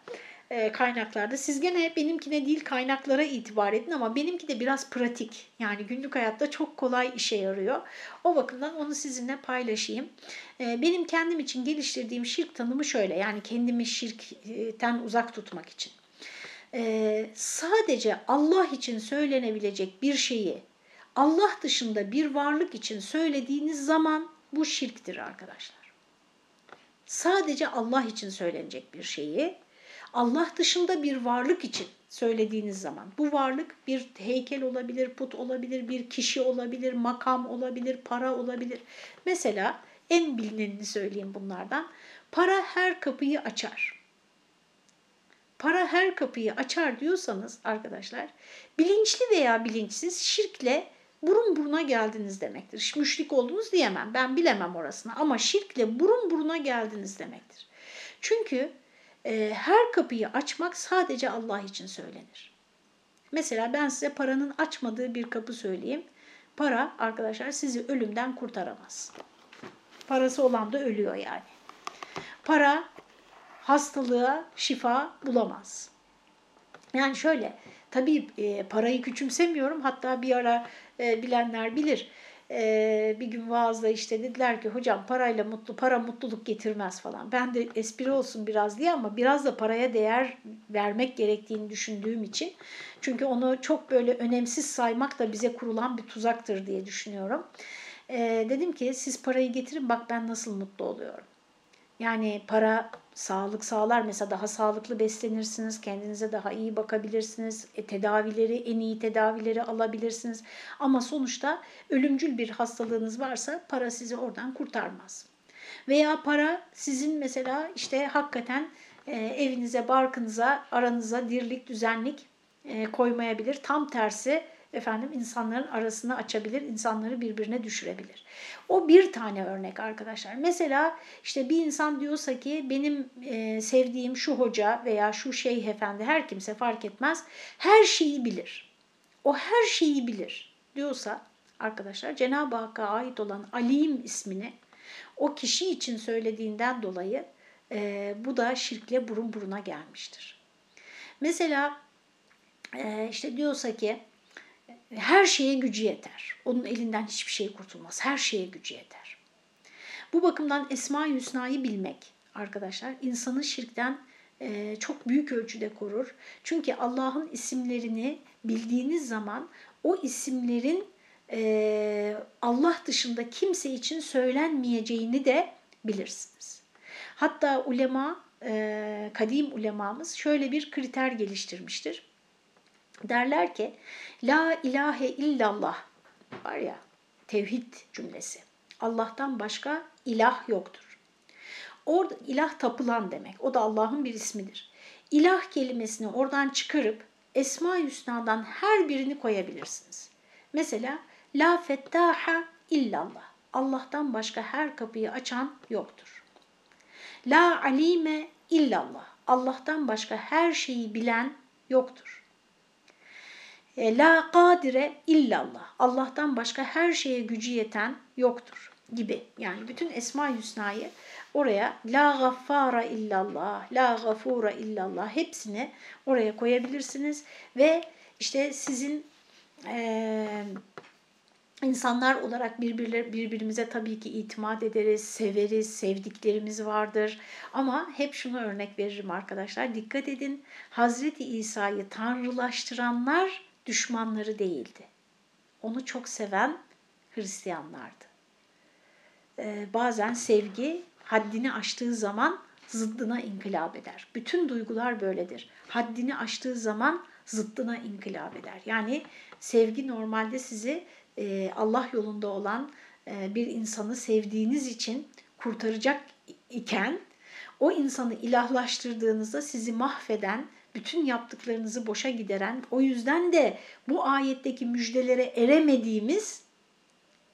A: e, kaynaklarda. Siz gene benimkine değil kaynaklara itibar edin ama benimki de biraz pratik. Yani günlük hayatta çok kolay işe yarıyor. O bakımdan onu sizinle paylaşayım. Ee, benim kendim için geliştirdiğim şirk tanımı şöyle. Yani kendimi şirkten uzak tutmak için e, sadece Allah için söylenebilecek bir şeyi Allah dışında bir varlık için söylediğiniz zaman bu şirktir arkadaşlar. Sadece Allah için söylenecek bir şeyi Allah dışında bir varlık için söylediğiniz zaman bu varlık bir heykel olabilir, put olabilir, bir kişi olabilir, makam olabilir, para olabilir. Mesela en bilinenini söyleyeyim bunlardan. Para her kapıyı açar para her kapıyı açar diyorsanız arkadaşlar bilinçli veya bilinçsiz şirkle burun buruna geldiniz demektir. Müşrik oldunuz diyemem ben bilemem orasını ama şirkle burun buruna geldiniz demektir. Çünkü e, her kapıyı açmak sadece Allah için söylenir. Mesela ben size paranın açmadığı bir kapı söyleyeyim. Para arkadaşlar sizi ölümden kurtaramaz. Parası olan da ölüyor yani. Para hastalığa şifa bulamaz. Yani şöyle, tabii e, parayı küçümsemiyorum. Hatta bir ara e, bilenler bilir. E, bir gün vaazda işte dediler ki hocam parayla mutlu, para mutluluk getirmez falan. Ben de espri olsun biraz diye ama biraz da paraya değer vermek gerektiğini düşündüğüm için. Çünkü onu çok böyle önemsiz saymak da bize kurulan bir tuzaktır diye düşünüyorum. E, dedim ki siz parayı getirin bak ben nasıl mutlu oluyorum. Yani para sağlık sağlar. Mesela daha sağlıklı beslenirsiniz, kendinize daha iyi bakabilirsiniz, e, tedavileri, en iyi tedavileri alabilirsiniz. Ama sonuçta ölümcül bir hastalığınız varsa para sizi oradan kurtarmaz. Veya para sizin mesela işte hakikaten e, evinize, barkınıza, aranıza dirlik, düzenlik e, koymayabilir. Tam tersi efendim insanların arasını açabilir, insanları birbirine düşürebilir. O bir tane örnek arkadaşlar. Mesela işte bir insan diyorsa ki benim e, sevdiğim şu hoca veya şu şeyh efendi her kimse fark etmez her şeyi bilir. O her şeyi bilir diyorsa arkadaşlar Cenab-ı Hakk'a ait olan Alim ismini o kişi için söylediğinden dolayı e, bu da şirkle burun buruna gelmiştir. Mesela e, işte diyorsa ki her şeye gücü yeter. Onun elinden hiçbir şey kurtulmaz. Her şeye gücü yeter. Bu bakımdan Esma-i Hüsna'yı bilmek arkadaşlar insanı şirkten e, çok büyük ölçüde korur. Çünkü Allah'ın isimlerini bildiğiniz zaman o isimlerin e, Allah dışında kimse için söylenmeyeceğini de bilirsiniz. Hatta ulema, e, kadim ulemamız şöyle bir kriter geliştirmiştir. Derler ki, La ilahe illallah var ya, tevhid cümlesi. Allah'tan başka ilah yoktur. Orada ilah tapılan demek. O da Allah'ın bir ismidir. İlah kelimesini oradan çıkarıp Esma-i Hüsna'dan her birini koyabilirsiniz. Mesela La fettaha illallah. Allah'tan başka her kapıyı açan yoktur. La alime illallah. Allah'tan başka her şeyi bilen yoktur. E, la kadire illallah. Allah'tan başka her şeye gücü yeten yoktur gibi. Yani bütün Esma-i Hüsna'yı oraya la gaffara illallah, la gafura illallah hepsini oraya koyabilirsiniz ve işte sizin e, insanlar olarak birbirler, birbirimize tabii ki itimat ederiz, severiz, sevdiklerimiz vardır. Ama hep şunu örnek veririm arkadaşlar. Dikkat edin Hazreti İsa'yı tanrılaştıranlar düşmanları değildi. Onu çok seven Hristiyanlardı. Ee, bazen sevgi haddini aştığı zaman zıddına inkılap eder. Bütün duygular böyledir. Haddini aştığı zaman zıddına inkılap eder. Yani sevgi normalde sizi e, Allah yolunda olan e, bir insanı sevdiğiniz için kurtaracak iken o insanı ilahlaştırdığınızda sizi mahveden, bütün yaptıklarınızı boşa gideren, o yüzden de bu ayetteki müjdelere eremediğimiz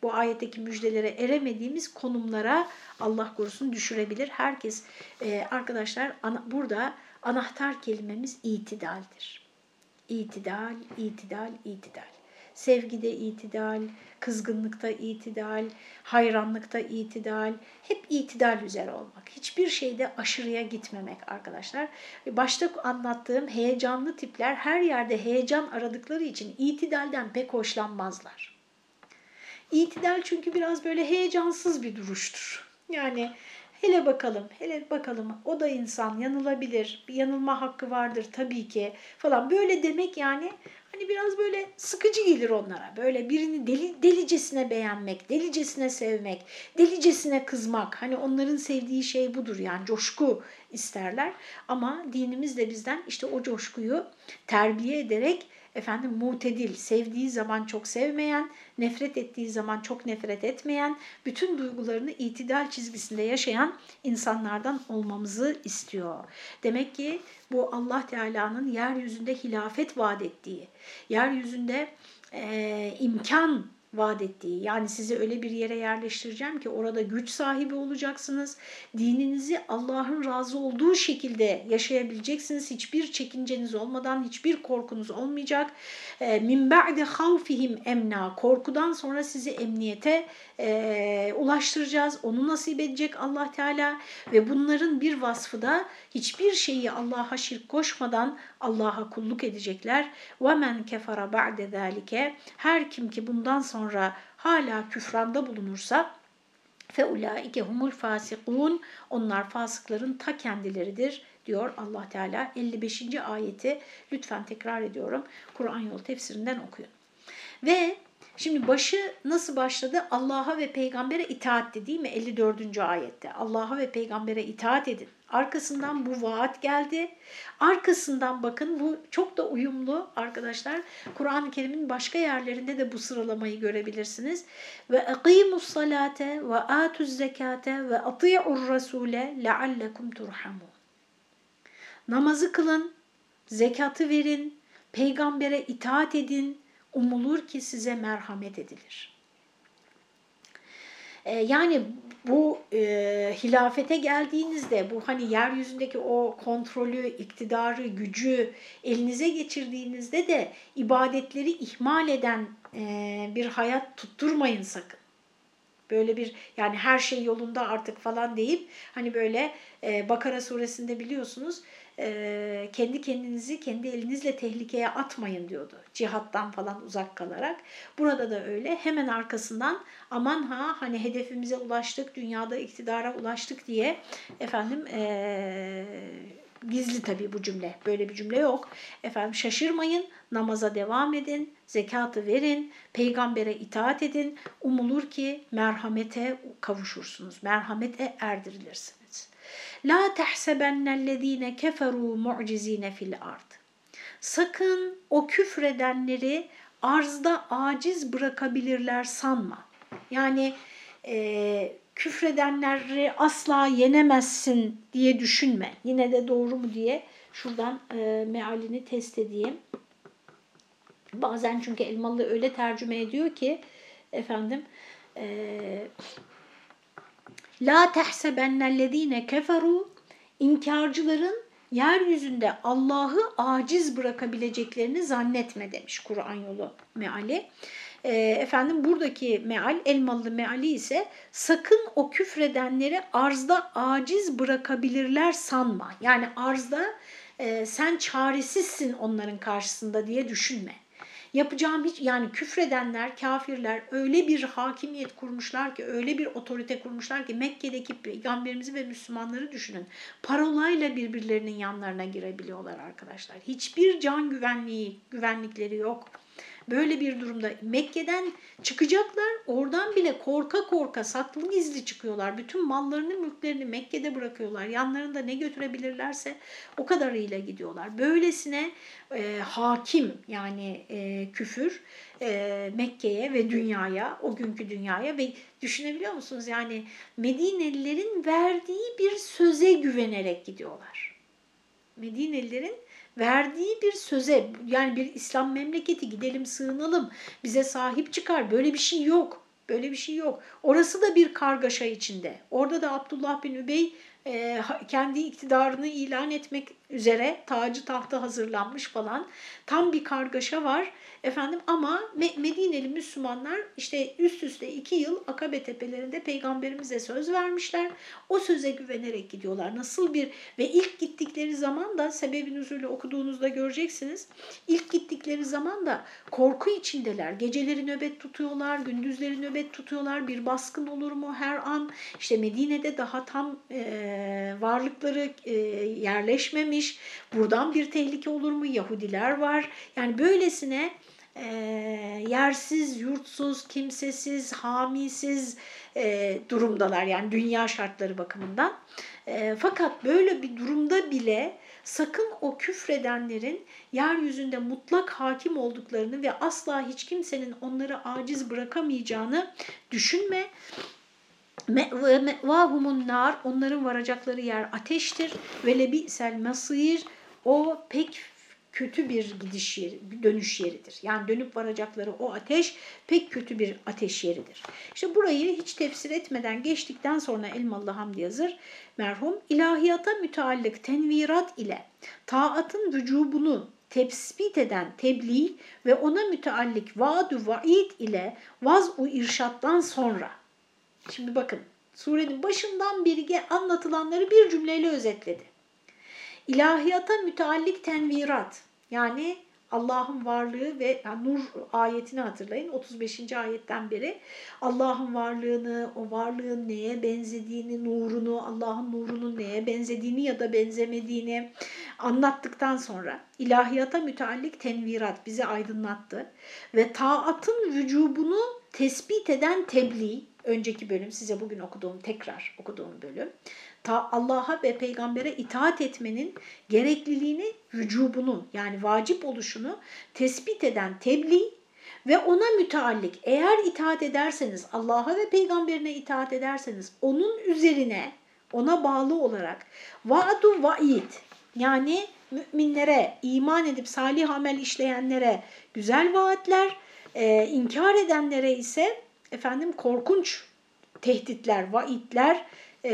A: bu ayetteki müjdelere eremediğimiz konumlara Allah korusun düşürebilir. Herkes e, arkadaşlar ana, burada anahtar kelimemiz itidaldir. İtidal, itidal, itidal. Sevgide itidal, kızgınlıkta itidal, hayranlıkta itidal, hep itidal üzere olmak. Hiçbir şeyde aşırıya gitmemek arkadaşlar. Başta anlattığım heyecanlı tipler her yerde heyecan aradıkları için itidalden pek hoşlanmazlar. İtidal çünkü biraz böyle heyecansız bir duruştur. Yani hele bakalım, hele bakalım o da insan yanılabilir, bir yanılma hakkı vardır tabii ki falan. Böyle demek yani hani biraz böyle sıkıcı gelir onlara. Böyle birini deli, delicesine beğenmek, delicesine sevmek, delicesine kızmak. Hani onların sevdiği şey budur yani coşku isterler. Ama dinimiz de bizden işte o coşkuyu terbiye ederek efendim mutedil, sevdiği zaman çok sevmeyen, nefret ettiği zaman çok nefret etmeyen, bütün duygularını itidal çizgisinde yaşayan insanlardan olmamızı istiyor. Demek ki bu Allah Teala'nın yeryüzünde hilafet vaat ettiği, yeryüzünde e, imkan vaat ettiği. Yani sizi öyle bir yere yerleştireceğim ki orada güç sahibi olacaksınız. Dininizi Allah'ın razı olduğu şekilde yaşayabileceksiniz. Hiçbir çekinceniz olmadan, hiçbir korkunuz olmayacak. Ee, min ba'de havfihim emna. Korkudan sonra sizi emniyete e, ulaştıracağız. Onu nasip edecek Allah Teala ve bunların bir vasfı da hiçbir şeyi Allah'a şirk koşmadan Allah'a kulluk edecekler. Ve men kefara ba'de zalike. Her kim ki bundan sonra hala küfranda bulunursa فَاُولَٰئِكَ humul fasikun Onlar fasıkların ta kendileridir diyor Allah Teala. 55. ayeti lütfen tekrar ediyorum. Kur'an yolu tefsirinden okuyun. Ve Şimdi başı nasıl başladı? Allah'a ve peygambere itaat değil mi? 54. ayette. Allah'a ve peygambere itaat edin. Arkasından bu vaat geldi. Arkasından bakın bu çok da uyumlu arkadaşlar. Kur'an-ı Kerim'in başka yerlerinde de bu sıralamayı görebilirsiniz. Ve aqimus salate ve atuz zekate ve ati'ur rasule leallekum turhamun. Namazı kılın, zekatı verin, peygambere itaat edin, umulur ki size merhamet edilir. E, yani bu e, hilafete geldiğinizde bu hani yeryüzündeki o kontrolü, iktidarı, gücü elinize geçirdiğinizde de ibadetleri ihmal eden e, bir hayat tutturmayın sakın. Böyle bir yani her şey yolunda artık falan deyip hani böyle e, Bakara suresinde biliyorsunuz kendi kendinizi kendi elinizle tehlikeye atmayın diyordu. Cihattan falan uzak kalarak. Burada da öyle. Hemen arkasından aman ha hani hedefimize ulaştık, dünyada iktidara ulaştık diye efendim e, gizli tabii bu cümle. Böyle bir cümle yok. Efendim şaşırmayın, namaza devam edin, zekatı verin, peygambere itaat edin. Umulur ki merhamete kavuşursunuz. Merhamete erdirilirsiniz. La tehsebennellezine keferu mu'cizine fil ard. Sakın o küfredenleri arzda aciz bırakabilirler sanma. Yani e, küfredenleri asla yenemezsin diye düşünme. Yine de doğru mu diye şuradan e, mealini test edeyim. Bazen çünkü Elmalı öyle tercüme ediyor ki efendim e, La tehsebennellezine keferu inkarcıların yeryüzünde Allah'ı aciz bırakabileceklerini zannetme demiş Kur'an yolu meali. E, efendim buradaki meal, elmalı meali ise sakın o küfredenleri arzda aciz bırakabilirler sanma. Yani arzda e, sen çaresizsin onların karşısında diye düşünme. Yapacağım hiç yani küfredenler, kafirler öyle bir hakimiyet kurmuşlar ki, öyle bir otorite kurmuşlar ki Mekke'deki peygamberimizi ve Müslümanları düşünün. Parolayla birbirlerinin yanlarına girebiliyorlar arkadaşlar. Hiçbir can güvenliği, güvenlikleri yok. Böyle bir durumda Mekke'den çıkacaklar oradan bile korka korka saklı gizli çıkıyorlar. Bütün mallarını mülklerini Mekke'de bırakıyorlar. Yanlarında ne götürebilirlerse o kadarıyla gidiyorlar. Böylesine e, hakim yani e, küfür e, Mekke'ye ve dünyaya o günkü dünyaya ve düşünebiliyor musunuz yani Medinelilerin verdiği bir söze güvenerek gidiyorlar. Medinelilerin verdiği bir söze yani bir İslam memleketi gidelim sığınalım bize sahip çıkar böyle bir şey yok. Böyle bir şey yok. Orası da bir kargaşa içinde. Orada da Abdullah bin Übey kendi iktidarını ilan etmek üzere tacı tahtı hazırlanmış falan. Tam bir kargaşa var. Efendim ama Medineli Müslümanlar işte üst üste iki yıl Akabe tepelerinde peygamberimize söz vermişler. O söze güvenerek gidiyorlar. Nasıl bir ve ilk gittikleri zaman da sebebin üzülü okuduğunuzda göreceksiniz. İlk gittikleri zaman da korku içindeler. Geceleri nöbet tutuyorlar, gündüzleri nöbet tutuyorlar. Bir baskın olur mu her an? İşte Medine'de daha tam e, varlıkları e, yerleşmemiş. Buradan bir tehlike olur mu? Yahudiler var. Yani böylesine e, yersiz, yurtsuz, kimsesiz, hamisiz e, durumdalar yani dünya şartları bakımından. E, fakat böyle bir durumda bile sakın o küfredenlerin yeryüzünde mutlak hakim olduklarını ve asla hiç kimsenin onları aciz bırakamayacağını düşünme. Me'vahumun nar onların varacakları yer ateştir ve lebi'sel masir o pek kötü bir gidiş yeri, dönüş yeridir. Yani dönüp varacakları o ateş pek kötü bir ateş yeridir. İşte burayı hiç tefsir etmeden geçtikten sonra Elmalı Hamdi Yazır merhum ilahiyata müteallık tenvirat ile taatın vücubunu tespit eden tebliğ ve ona müteallik vaadu vaid ile vaz-u irşattan sonra şimdi bakın surenin başından beri anlatılanları bir cümleyle özetledi. İlahiyata müteallik tenvirat yani Allah'ın varlığı ve yani Nur ayetini hatırlayın 35. ayetten beri Allah'ın varlığını, o varlığın neye benzediğini, nurunu, Allah'ın nurunun neye benzediğini ya da benzemediğini anlattıktan sonra ilahiyata müteallik tenvirat bizi aydınlattı ve taatın vücubunu tespit eden tebliğ önceki bölüm size bugün okuduğum tekrar okuduğum bölüm. Allah'a ve peygambere itaat etmenin gerekliliğini, vücubunu yani vacip oluşunu tespit eden tebliğ ve ona müteallik. Eğer itaat ederseniz Allah'a ve peygamberine itaat ederseniz onun üzerine ona bağlı olarak vaadu vaid yani müminlere, iman edip salih amel işleyenlere güzel vaatler, e, inkar edenlere ise efendim korkunç tehditler, vaitler e,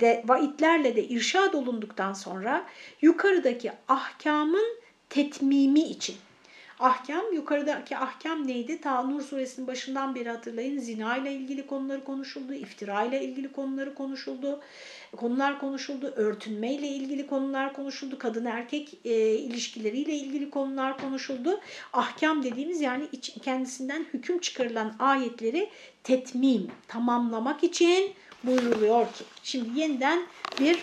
A: de vaitlerle de irşad olunduktan sonra yukarıdaki ahkamın tetmimi için Ahkam, yukarıdaki ahkam neydi? Ta Nur suresinin başından beri hatırlayın. Zina ile ilgili konuları konuşuldu, iftira ile ilgili konuları konuşuldu, konular konuşuldu, örtünme ile ilgili konular konuşuldu, kadın erkek e, ilişkileriyle ilgili konular konuşuldu. Ahkam dediğimiz yani iç, kendisinden hüküm çıkarılan ayetleri tetmim, tamamlamak için buyruluyor ki. Şimdi yeniden bir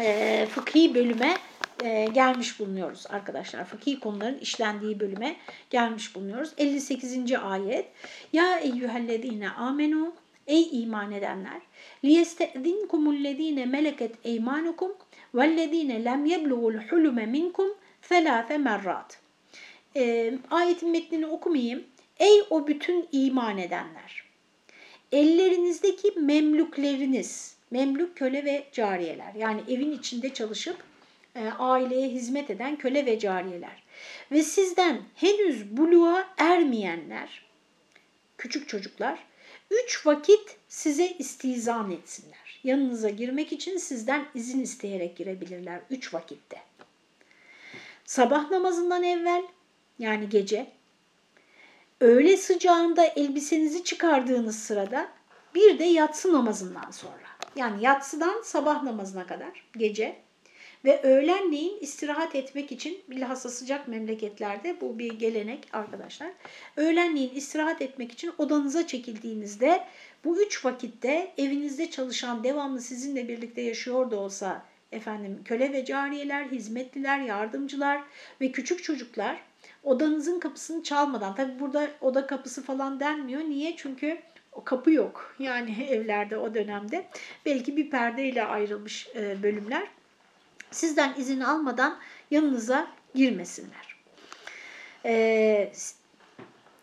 A: e, fıkhi bölüme e, gelmiş bulunuyoruz arkadaşlar. Fakih konuların işlendiği bölüme gelmiş bulunuyoruz. 58. ayet. Ya eyyühellezine amenu ey iman edenler liyestezinkumul meleket eymanukum vellezine lem yeblugul hulume minkum selase merrat. E, ayetin metnini okumayayım. Ey o bütün iman edenler! Ellerinizdeki memlükleriniz, memlük köle ve cariyeler yani evin içinde çalışıp e, aileye hizmet eden köle ve cariyeler ve sizden henüz buluğa ermeyenler, küçük çocuklar, üç vakit size istizan etsinler. Yanınıza girmek için sizden izin isteyerek girebilirler üç vakitte. Sabah namazından evvel yani gece, öğle sıcağında elbisenizi çıkardığınız sırada bir de yatsı namazından sonra. Yani yatsıdan sabah namazına kadar gece ve öğlenleyin istirahat etmek için bilhassa sıcak memleketlerde bu bir gelenek arkadaşlar. Öğlenleyin istirahat etmek için odanıza çekildiğinizde bu üç vakitte evinizde çalışan devamlı sizinle birlikte yaşıyor da olsa efendim köle ve cariyeler, hizmetliler, yardımcılar ve küçük çocuklar odanızın kapısını çalmadan tabi burada oda kapısı falan denmiyor. Niye? Çünkü o kapı yok. Yani evlerde o dönemde belki bir perdeyle ayrılmış bölümler sizden izin almadan yanınıza girmesinler. E,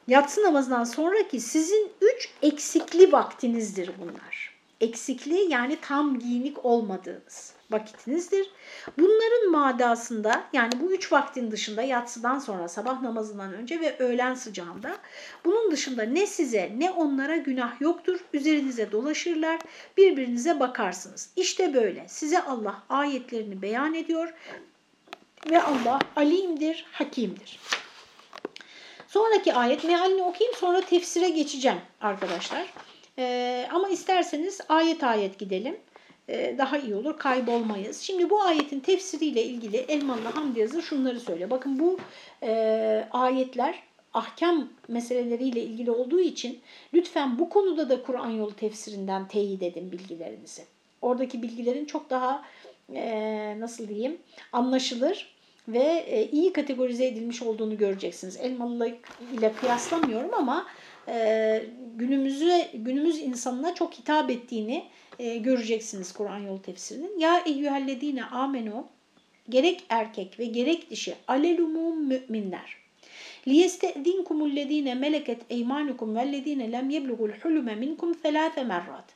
A: yatsı namazından sonraki sizin üç eksikli vaktinizdir bunlar. Eksikli yani tam giyinik olmadığınız vakitinizdir. Bunların madasında yani bu üç vaktin dışında yatsıdan sonra sabah namazından önce ve öğlen sıcağında bunun dışında ne size ne onlara günah yoktur. Üzerinize dolaşırlar birbirinize bakarsınız. İşte böyle size Allah ayetlerini beyan ediyor ve Allah alimdir, hakimdir. Sonraki ayet mealini okuyayım sonra tefsire geçeceğim arkadaşlar. Ee, ama isterseniz ayet ayet gidelim. E, daha iyi olur, kaybolmayız. Şimdi bu ayetin tefsiriyle ilgili Elmalı Hamdi Yazır şunları söylüyor. Bakın bu e, ayetler ahkam meseleleriyle ilgili olduğu için lütfen bu konuda da Kur'an yolu tefsirinden teyit edin bilgilerinizi. Oradaki bilgilerin çok daha e, nasıl diyeyim anlaşılır ve e, iyi kategorize edilmiş olduğunu göreceksiniz. Elmalı ile kıyaslamıyorum ama e, günümüzü günümüz insanına çok hitap ettiğini e, göreceksiniz Kur'an yolu tefsirinin. Ya eyyühellezine amenu gerek erkek ve gerek dişi alelumum müminler. لِيَسْتَئْذِنْكُمُ الَّذ۪ينَ مَلَكَتْ اَيْمَانُكُمْ وَالَّذ۪ينَ لَمْ يَبْلُغُ الْحُلُمَ مِنْكُمْ ثَلَاثَ مَرَّاتٍ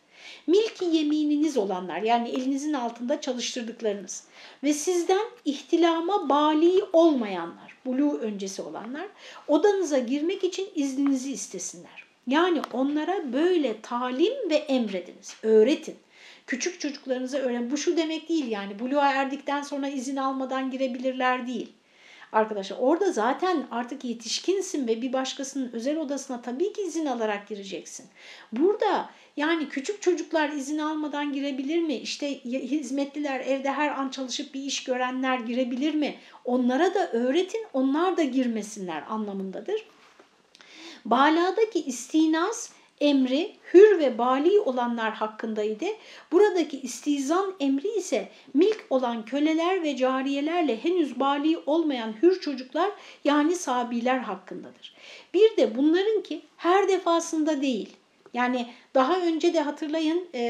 A: Milki yemininiz olanlar yani elinizin altında çalıştırdıklarınız ve sizden ihtilama bali olmayanlar, bulu öncesi olanlar odanıza girmek için izninizi istesinler. Yani onlara böyle talim ve emrediniz, öğretin. Küçük çocuklarınıza öğren. Bu şu demek değil yani buluğa erdikten sonra izin almadan girebilirler değil. Arkadaşlar orada zaten artık yetişkinsin ve bir başkasının özel odasına tabii ki izin alarak gireceksin. Burada yani küçük çocuklar izin almadan girebilir mi? İşte hizmetliler evde her an çalışıp bir iş görenler girebilir mi? Onlara da öğretin onlar da girmesinler anlamındadır. Bala'daki istinas emri hür ve bali olanlar hakkındaydı. Buradaki istizan emri ise milk olan köleler ve cariyelerle henüz bali olmayan hür çocuklar yani sabiler hakkındadır. Bir de bunların ki her defasında değil. Yani daha önce de hatırlayın e,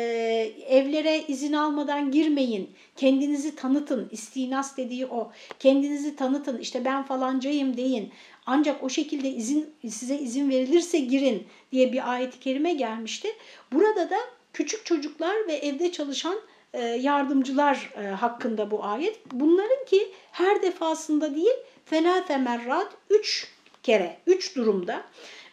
A: evlere izin almadan girmeyin, kendinizi tanıtın, istinas dediği o. Kendinizi tanıtın, işte ben falancayım deyin. Ancak o şekilde izin size izin verilirse girin diye bir ayet-i kerime gelmişti. Burada da küçük çocuklar ve evde çalışan e, yardımcılar e, hakkında bu ayet. Bunların ki her defasında değil felâfe merrat üç kere, üç durumda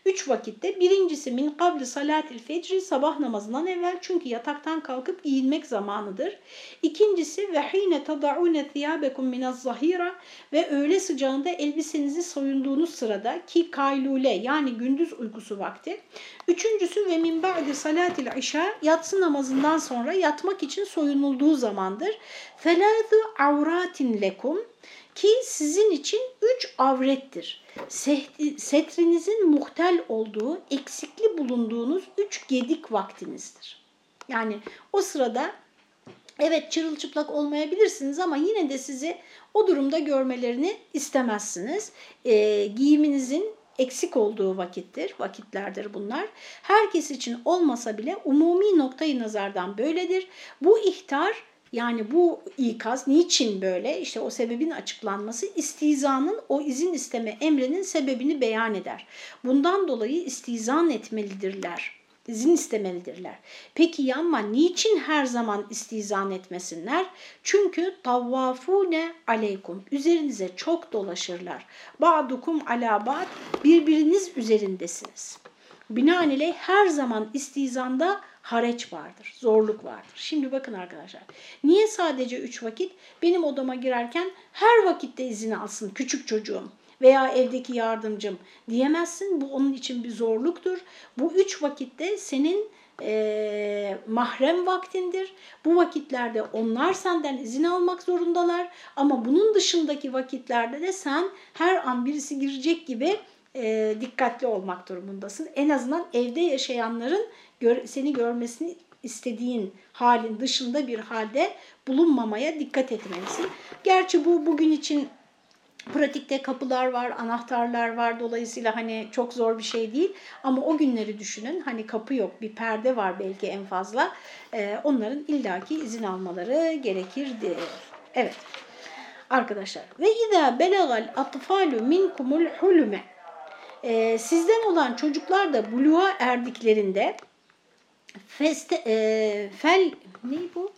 A: Üç vakitte birincisi min kabli salatil fecri sabah namazından evvel çünkü yataktan kalkıp giyinmek zamanıdır. İkincisi ve hine tadaune thiyabekum minaz zahira ve öğle sıcağında elbisenizi soyunduğunuz sırada ki kaylule yani gündüz uykusu vakti. Üçüncüsü ve min ba'di salatil işa yatsı namazından sonra yatmak için soyunulduğu zamandır. Felâzı avratin lekum ki sizin için üç avrettir. Setrinizin muhtel olduğu, eksikli bulunduğunuz üç gedik vaktinizdir. Yani o sırada evet çırılçıplak olmayabilirsiniz ama yine de sizi o durumda görmelerini istemezsiniz. E, giyiminizin eksik olduğu vakittir, vakitlerdir bunlar. Herkes için olmasa bile umumi noktayı nazardan böyledir. Bu ihtar yani bu ikaz niçin böyle? İşte o sebebin açıklanması istizanın o izin isteme emrinin sebebini beyan eder. Bundan dolayı istizan etmelidirler. İzin istemelidirler. Peki yanma niçin her zaman istizan etmesinler? Çünkü tavvafune aleykum. Üzerinize çok dolaşırlar. Ba'dukum ala ba'd. Birbiriniz üzerindesiniz. Binaenaleyh her zaman istizanda hareç vardır, zorluk vardır. Şimdi bakın arkadaşlar. Niye sadece üç vakit? Benim odama girerken her vakitte izin alsın küçük çocuğum veya evdeki yardımcım diyemezsin. Bu onun için bir zorluktur. Bu üç vakitte senin e, mahrem vaktindir. Bu vakitlerde onlar senden izin almak zorundalar. Ama bunun dışındaki vakitlerde de sen her an birisi girecek gibi e, dikkatli olmak durumundasın. En azından evde yaşayanların gör, seni görmesini istediğin halin dışında bir halde bulunmamaya dikkat etmelisin. Gerçi bu bugün için pratikte kapılar var, anahtarlar var. Dolayısıyla hani çok zor bir şey değil. Ama o günleri düşünün. Hani kapı yok, bir perde var belki en fazla. Ee, onların illaki izin almaları gerekirdi. Evet. Arkadaşlar ve izâ belagal atfalu minkumul hulme e, sizden olan çocuklar da buluğa erdiklerinde feste, e, fel ne bu?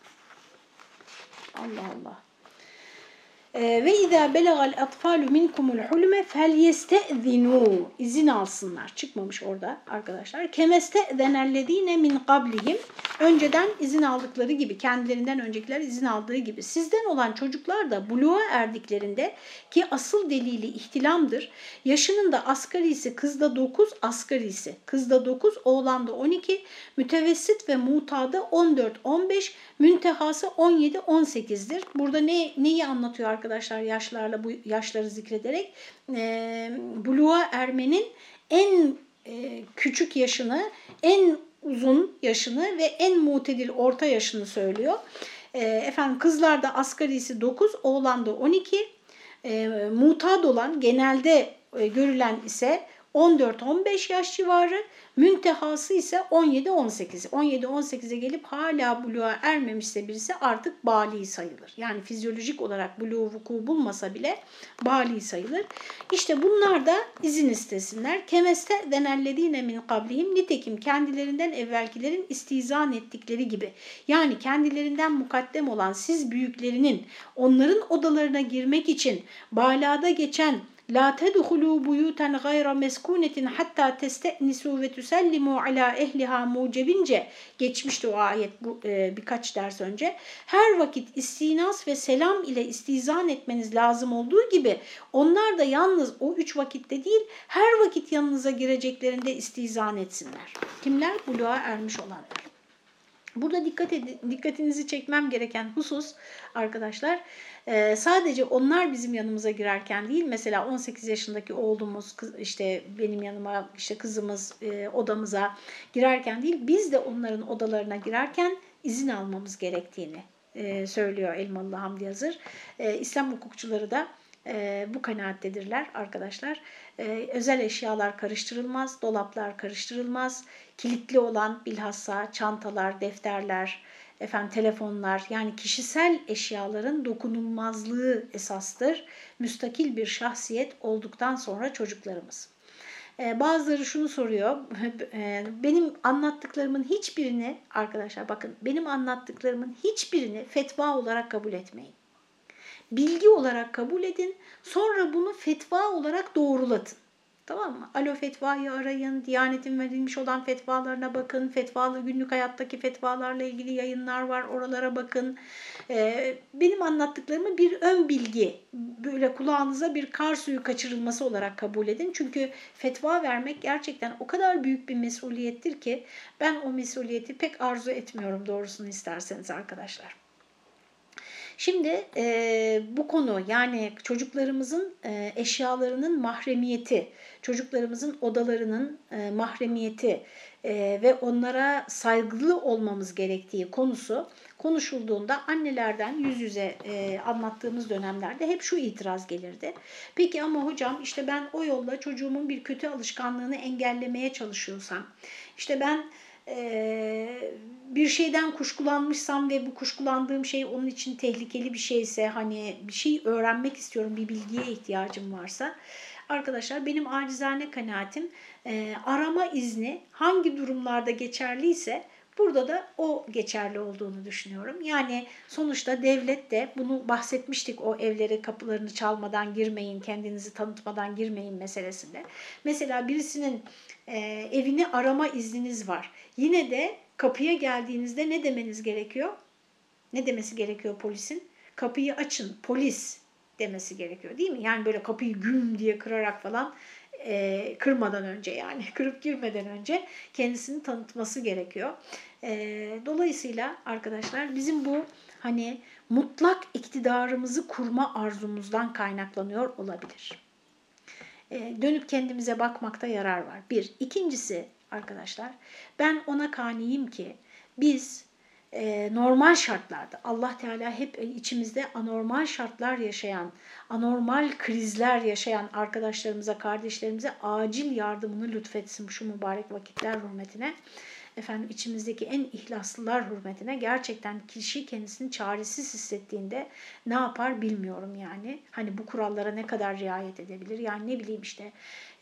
A: Allah Allah. Ee, ve izâ belagal atfalu minkumul hulme felyestezinû izin alsınlar. Çıkmamış orada arkadaşlar. Kemestezenellezîne min qablihim önceden izin aldıkları gibi kendilerinden öncekiler izin aldığı gibi sizden olan çocuklar da buluğa erdiklerinde ki asıl delili ihtilamdır. Yaşının da asgarisi kızda 9 asgarisi kızda 9 oğlanda 12 mütevessit ve mutada 14-15 müntehası 17-18'dir. Burada ne, neyi anlatıyor arkadaşlar yaşlarla bu yaşları zikrederek? E, buluğa ermenin en e, küçük yaşını, en uzun yaşını ve en mutedil orta yaşını söylüyor. E, efendim kızlarda asgarisi 9, oğlanda 12. E, mutad olan genelde e, görülen ise 14-15 yaş civarı, müntehası ise 17-18. 17-18'e gelip hala buluğa ermemişse birisi artık bali sayılır. Yani fizyolojik olarak buluğu vuku bulmasa bile bali sayılır. İşte bunlar da izin istesinler. Kemeste denellediğine min kablihim nitekim kendilerinden evvelkilerin istizan ettikleri gibi. Yani kendilerinden mukaddem olan siz büyüklerinin onların odalarına girmek için balada geçen La tedhulu buyuten gayra meskunetin hatta teste'nisu ve tusellimu ala ehliha mucebince geçmişti o ayet bu, e, birkaç ders önce. Her vakit istinas ve selam ile istizan etmeniz lazım olduğu gibi onlar da yalnız o üç vakitte değil her vakit yanınıza gireceklerinde istizan etsinler. Kimler? Buluğa ermiş olanlar. Burada dikkat edin, dikkatinizi çekmem gereken husus arkadaşlar e, sadece onlar bizim yanımıza girerken değil mesela 18 yaşındaki oğlumuz işte benim yanıma işte kızımız e, odamıza girerken değil biz de onların odalarına girerken izin almamız gerektiğini e, söylüyor Elmalı Hamdi Yazır. E, İslam hukukçuları da bu kanaattedirler arkadaşlar. Özel eşyalar karıştırılmaz, dolaplar karıştırılmaz. Kilitli olan bilhassa çantalar, defterler, efendim telefonlar yani kişisel eşyaların dokunulmazlığı esastır. Müstakil bir şahsiyet olduktan sonra çocuklarımız. E, bazıları şunu soruyor. E, benim anlattıklarımın hiçbirini arkadaşlar bakın benim anlattıklarımın hiçbirini fetva olarak kabul etmeyin. Bilgi olarak kabul edin. Sonra bunu fetva olarak doğrulatın. Tamam mı? Alo fetvayı arayın, Diyanet'in verilmiş olan fetvalarına bakın, fetvalı günlük hayattaki fetvalarla ilgili yayınlar var, oralara bakın. Ee, benim anlattıklarımı bir ön bilgi, böyle kulağınıza bir kar suyu kaçırılması olarak kabul edin. Çünkü fetva vermek gerçekten o kadar büyük bir mesuliyettir ki ben o mesuliyeti pek arzu etmiyorum doğrusunu isterseniz arkadaşlar. Şimdi e, bu konu yani çocuklarımızın e, eşyalarının mahremiyeti, çocuklarımızın odalarının e, mahremiyeti e, ve onlara saygılı olmamız gerektiği konusu konuşulduğunda annelerden yüz yüze e, anlattığımız dönemlerde hep şu itiraz gelirdi. Peki ama hocam işte ben o yolla çocuğumun bir kötü alışkanlığını engellemeye çalışıyorsam, işte ben bir şeyden kuşkulanmışsam ve bu kuşkulandığım şey onun için tehlikeli bir şeyse hani bir şey öğrenmek istiyorum bir bilgiye ihtiyacım varsa arkadaşlar benim acizane kanaatim arama izni hangi durumlarda geçerliyse Burada da o geçerli olduğunu düşünüyorum. Yani sonuçta devlet de bunu bahsetmiştik o evlere kapılarını çalmadan girmeyin, kendinizi tanıtmadan girmeyin meselesinde. Mesela birisinin e, evini arama izniniz var. Yine de kapıya geldiğinizde ne demeniz gerekiyor? Ne demesi gerekiyor polisin? Kapıyı açın, polis demesi gerekiyor değil mi? Yani böyle kapıyı güm diye kırarak falan e, kırmadan önce yani kırıp girmeden önce kendisini tanıtması gerekiyor. E, dolayısıyla arkadaşlar bizim bu hani mutlak iktidarımızı kurma arzumuzdan kaynaklanıyor olabilir. E, dönüp kendimize bakmakta yarar var. Bir. İkincisi arkadaşlar. Ben ona kaniyim ki biz e, normal şartlarda Allah Teala hep içimizde anormal şartlar yaşayan, anormal krizler yaşayan arkadaşlarımıza, kardeşlerimize acil yardımını lütfetsin şu mübarek vakitler hürmetine efendim içimizdeki en ihlaslılar hürmetine gerçekten kişi kendisini çaresiz hissettiğinde ne yapar bilmiyorum yani. Hani bu kurallara ne kadar riayet edebilir? Yani ne bileyim işte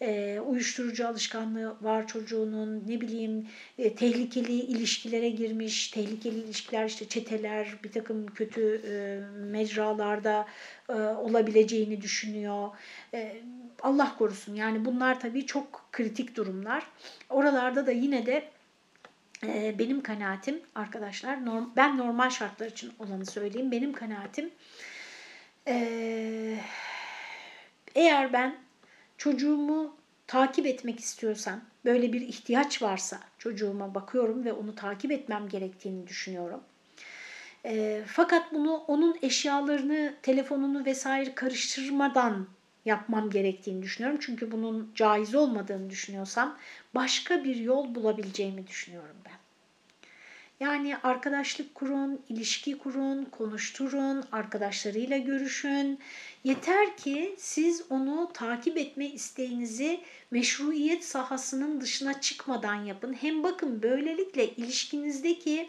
A: e, uyuşturucu alışkanlığı var çocuğunun, ne bileyim e, tehlikeli ilişkilere girmiş, tehlikeli ilişkiler işte çeteler, bir takım kötü e, mecralarda e, olabileceğini düşünüyor. E, Allah korusun yani bunlar tabii çok kritik durumlar. Oralarda da yine de benim kanaatim arkadaşlar ben normal şartlar için olanı söyleyeyim. Benim kanaatim ee, eğer ben çocuğumu takip etmek istiyorsam böyle bir ihtiyaç varsa çocuğuma bakıyorum ve onu takip etmem gerektiğini düşünüyorum. E, fakat bunu onun eşyalarını, telefonunu vesaire karıştırmadan yapmam gerektiğini düşünüyorum. Çünkü bunun caiz olmadığını düşünüyorsam başka bir yol bulabileceğimi düşünüyorum ben. Yani arkadaşlık kurun, ilişki kurun, konuşturun, arkadaşlarıyla görüşün. Yeter ki siz onu takip etme isteğinizi meşruiyet sahasının dışına çıkmadan yapın. Hem bakın böylelikle ilişkinizdeki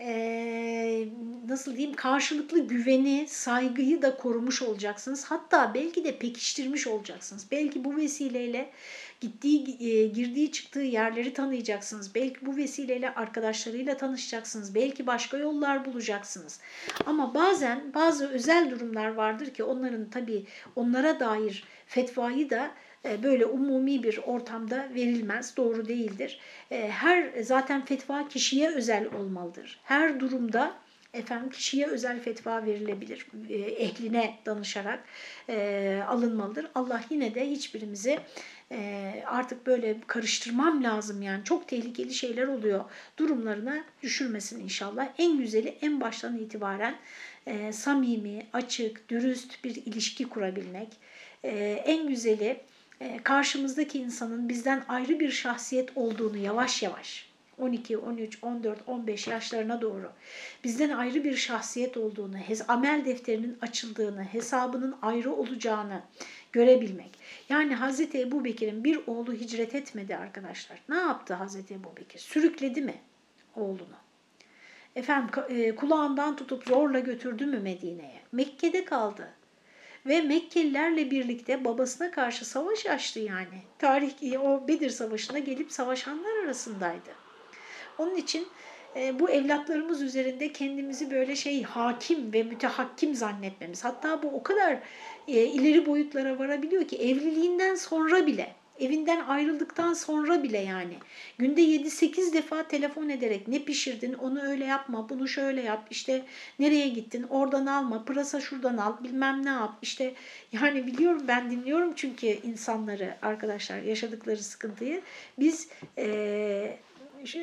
A: e, nasıl diyeyim karşılıklı güveni, saygıyı da korumuş olacaksınız. Hatta belki de pekiştirmiş olacaksınız. Belki bu vesileyle gittiği, e, girdiği çıktığı yerleri tanıyacaksınız. Belki bu vesileyle arkadaşlarıyla tanışacaksınız. Belki başka yollar bulacaksınız. Ama bazen bazı özel durumlar vardır ki onların tabii onlara dair fetvayı da böyle umumi bir ortamda verilmez, doğru değildir. E, her zaten fetva kişiye özel olmalıdır. Her durumda efendim kişiye özel fetva verilebilir. E, ehline danışarak alınmalıdır. Allah yine de hiçbirimizi artık böyle karıştırmam lazım yani çok tehlikeli şeyler oluyor durumlarına düşürmesin inşallah. En güzeli en baştan itibaren samimi, açık, dürüst bir ilişki kurabilmek. En güzeli e, karşımızdaki insanın bizden ayrı bir şahsiyet olduğunu yavaş yavaş 12, 13, 14, 15 yaşlarına doğru bizden ayrı bir şahsiyet olduğunu, amel defterinin açıldığını, hesabının ayrı olacağını görebilmek. Yani Hz. Ebu Bekir'in bir oğlu hicret etmedi arkadaşlar. Ne yaptı Hz. Ebu Bekir? Sürükledi mi oğlunu? Efendim e, kulağından tutup zorla götürdü mü Medine'ye? Mekke'de kaldı. Ve Mekkelilerle birlikte babasına karşı savaş açtı yani. Tarih o Bedir Savaşı'na gelip savaşanlar arasındaydı. Onun için e, bu evlatlarımız üzerinde kendimizi böyle şey hakim ve mütehakkim zannetmemiz. Hatta bu o kadar e, ileri boyutlara varabiliyor ki evliliğinden sonra bile evinden ayrıldıktan sonra bile yani. Günde 7-8 defa telefon ederek ne pişirdin onu öyle yapma bunu şöyle yap işte nereye gittin oradan alma pırasa şuradan al bilmem ne yap. İşte yani biliyorum ben dinliyorum çünkü insanları arkadaşlar yaşadıkları sıkıntıyı. Biz e,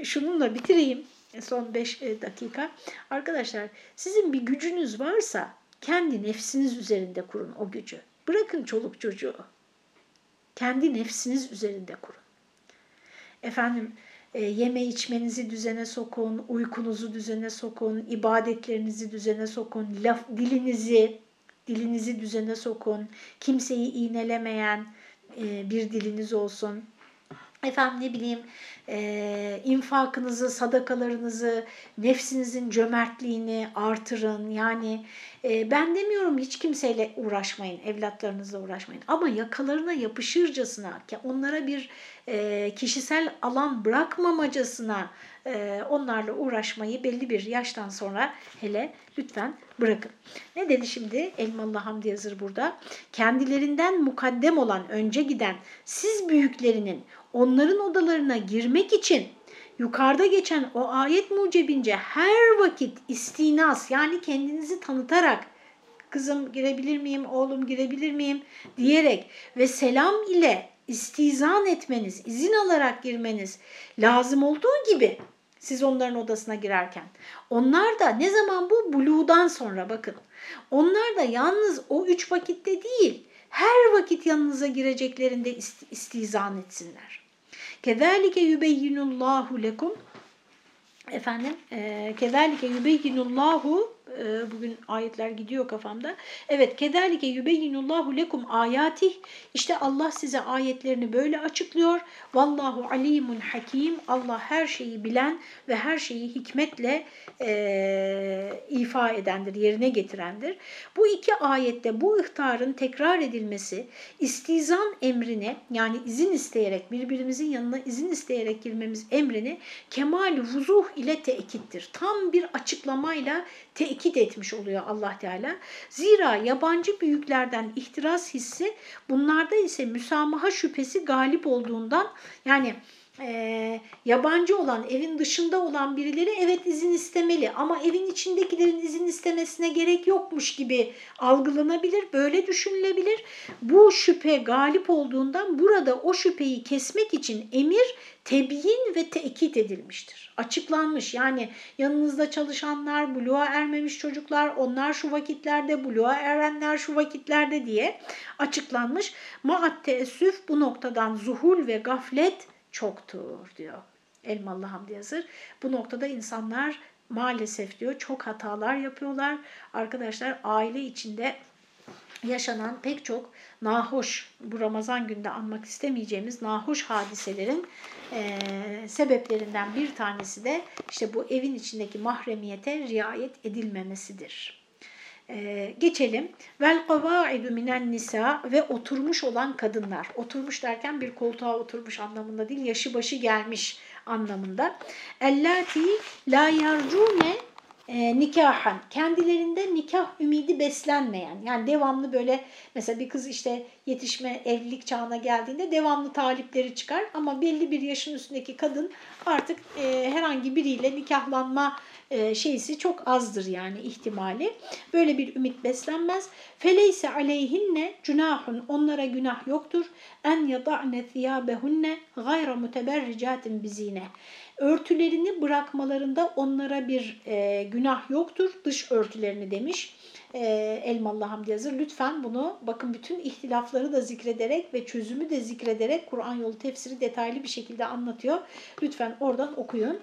A: şununla bitireyim son 5 e, dakika. Arkadaşlar sizin bir gücünüz varsa kendi nefsiniz üzerinde kurun o gücü. Bırakın çoluk çocuğu kendi nefsiniz üzerinde kurun. Efendim e, yeme içmenizi düzene sokun, uykunuzu düzene sokun, ibadetlerinizi düzene sokun, laf, dilinizi dilinizi düzene sokun. Kimseyi iğnelemeyen e, bir diliniz olsun. Efendim ne bileyim e, infakınızı, sadakalarınızı, nefsinizin cömertliğini artırın. Yani e, ben demiyorum hiç kimseyle uğraşmayın, evlatlarınızla uğraşmayın. Ama yakalarına yapışırcasına, onlara bir e, kişisel alan bırakmamacasına e, onlarla uğraşmayı belli bir yaştan sonra hele lütfen bırakın. Ne dedi şimdi Elmalı Hamdi Yazır burada? Kendilerinden mukaddem olan, önce giden siz büyüklerinin onların odalarına girmek için yukarıda geçen o ayet mucebince her vakit istinas yani kendinizi tanıtarak kızım girebilir miyim, oğlum girebilir miyim diyerek ve selam ile istizan etmeniz, izin alarak girmeniz lazım olduğu gibi siz onların odasına girerken. Onlar da ne zaman bu? Buluğdan sonra bakın. Onlar da yalnız o üç vakitte değil, her vakit yanınıza gireceklerinde istizan etsinler. Kezalike yubeyyinullahu lekum. Efendim, kezalike yubeyyinullahu e, bugün ayetler gidiyor kafamda. Evet, kederlike yubeyyinullahu lekum ayatih. İşte Allah size ayetlerini böyle açıklıyor. Vallahu alimun hakim. Allah her şeyi bilen ve her şeyi hikmetle e, ifa edendir, yerine getirendir. Bu iki ayette bu ihtarın tekrar edilmesi istizan emrine yani izin isteyerek birbirimizin yanına izin isteyerek girmemiz emrini kemal vuzuh ile tekittir. Tam bir açıklamayla tekit etmiş oluyor Allah Teala. Zira yabancı büyüklerden ihtiras hissi bunlarda ise müsamaha şüphesi galip olduğundan yani e, yabancı olan, evin dışında olan birileri evet izin istemeli ama evin içindekilerin izin istemesine gerek yokmuş gibi algılanabilir, böyle düşünülebilir. Bu şüphe galip olduğundan burada o şüpheyi kesmek için emir tebyin ve tekit edilmiştir. Açıklanmış yani yanınızda çalışanlar, buluğa ermemiş çocuklar, onlar şu vakitlerde, buluğa erenler şu vakitlerde diye açıklanmış. Maat teessüf bu noktadan zuhul ve gaflet çoktur diyor Elmalı Hamdi Yazır. Bu noktada insanlar maalesef diyor çok hatalar yapıyorlar. Arkadaşlar aile içinde yaşanan pek çok nahoş, bu Ramazan günde anmak istemeyeceğimiz nahoş hadiselerin e, sebeplerinden bir tanesi de işte bu evin içindeki mahremiyete riayet edilmemesidir. Ee, geçelim. Vel kavaidu minen nisa ve oturmuş olan kadınlar. Oturmuş derken bir koltuğa oturmuş anlamında değil, yaşı başı gelmiş anlamında. Ellati la yarcune e, nikahan kendilerinde nikah ümidi beslenmeyen yani devamlı böyle mesela bir kız işte yetişme evlilik çağına geldiğinde devamlı talipleri çıkar ama belli bir yaşın üstündeki kadın artık e, herhangi biriyle nikahlanma e, şeysi çok azdır yani ihtimali. Böyle bir ümit beslenmez. Feleyse aleyhinne cunahun onlara günah yoktur. En yada'ne thiyabehunne gayra muteberricatin bizine. Örtülerini bırakmalarında onlara bir e, günah yoktur. Dış örtülerini demiş e, Elmalı Hamdi Yazır. Lütfen bunu bakın bütün ihtilafları da zikrederek ve çözümü de zikrederek Kur'an yolu tefsiri detaylı bir şekilde anlatıyor. Lütfen oradan okuyun.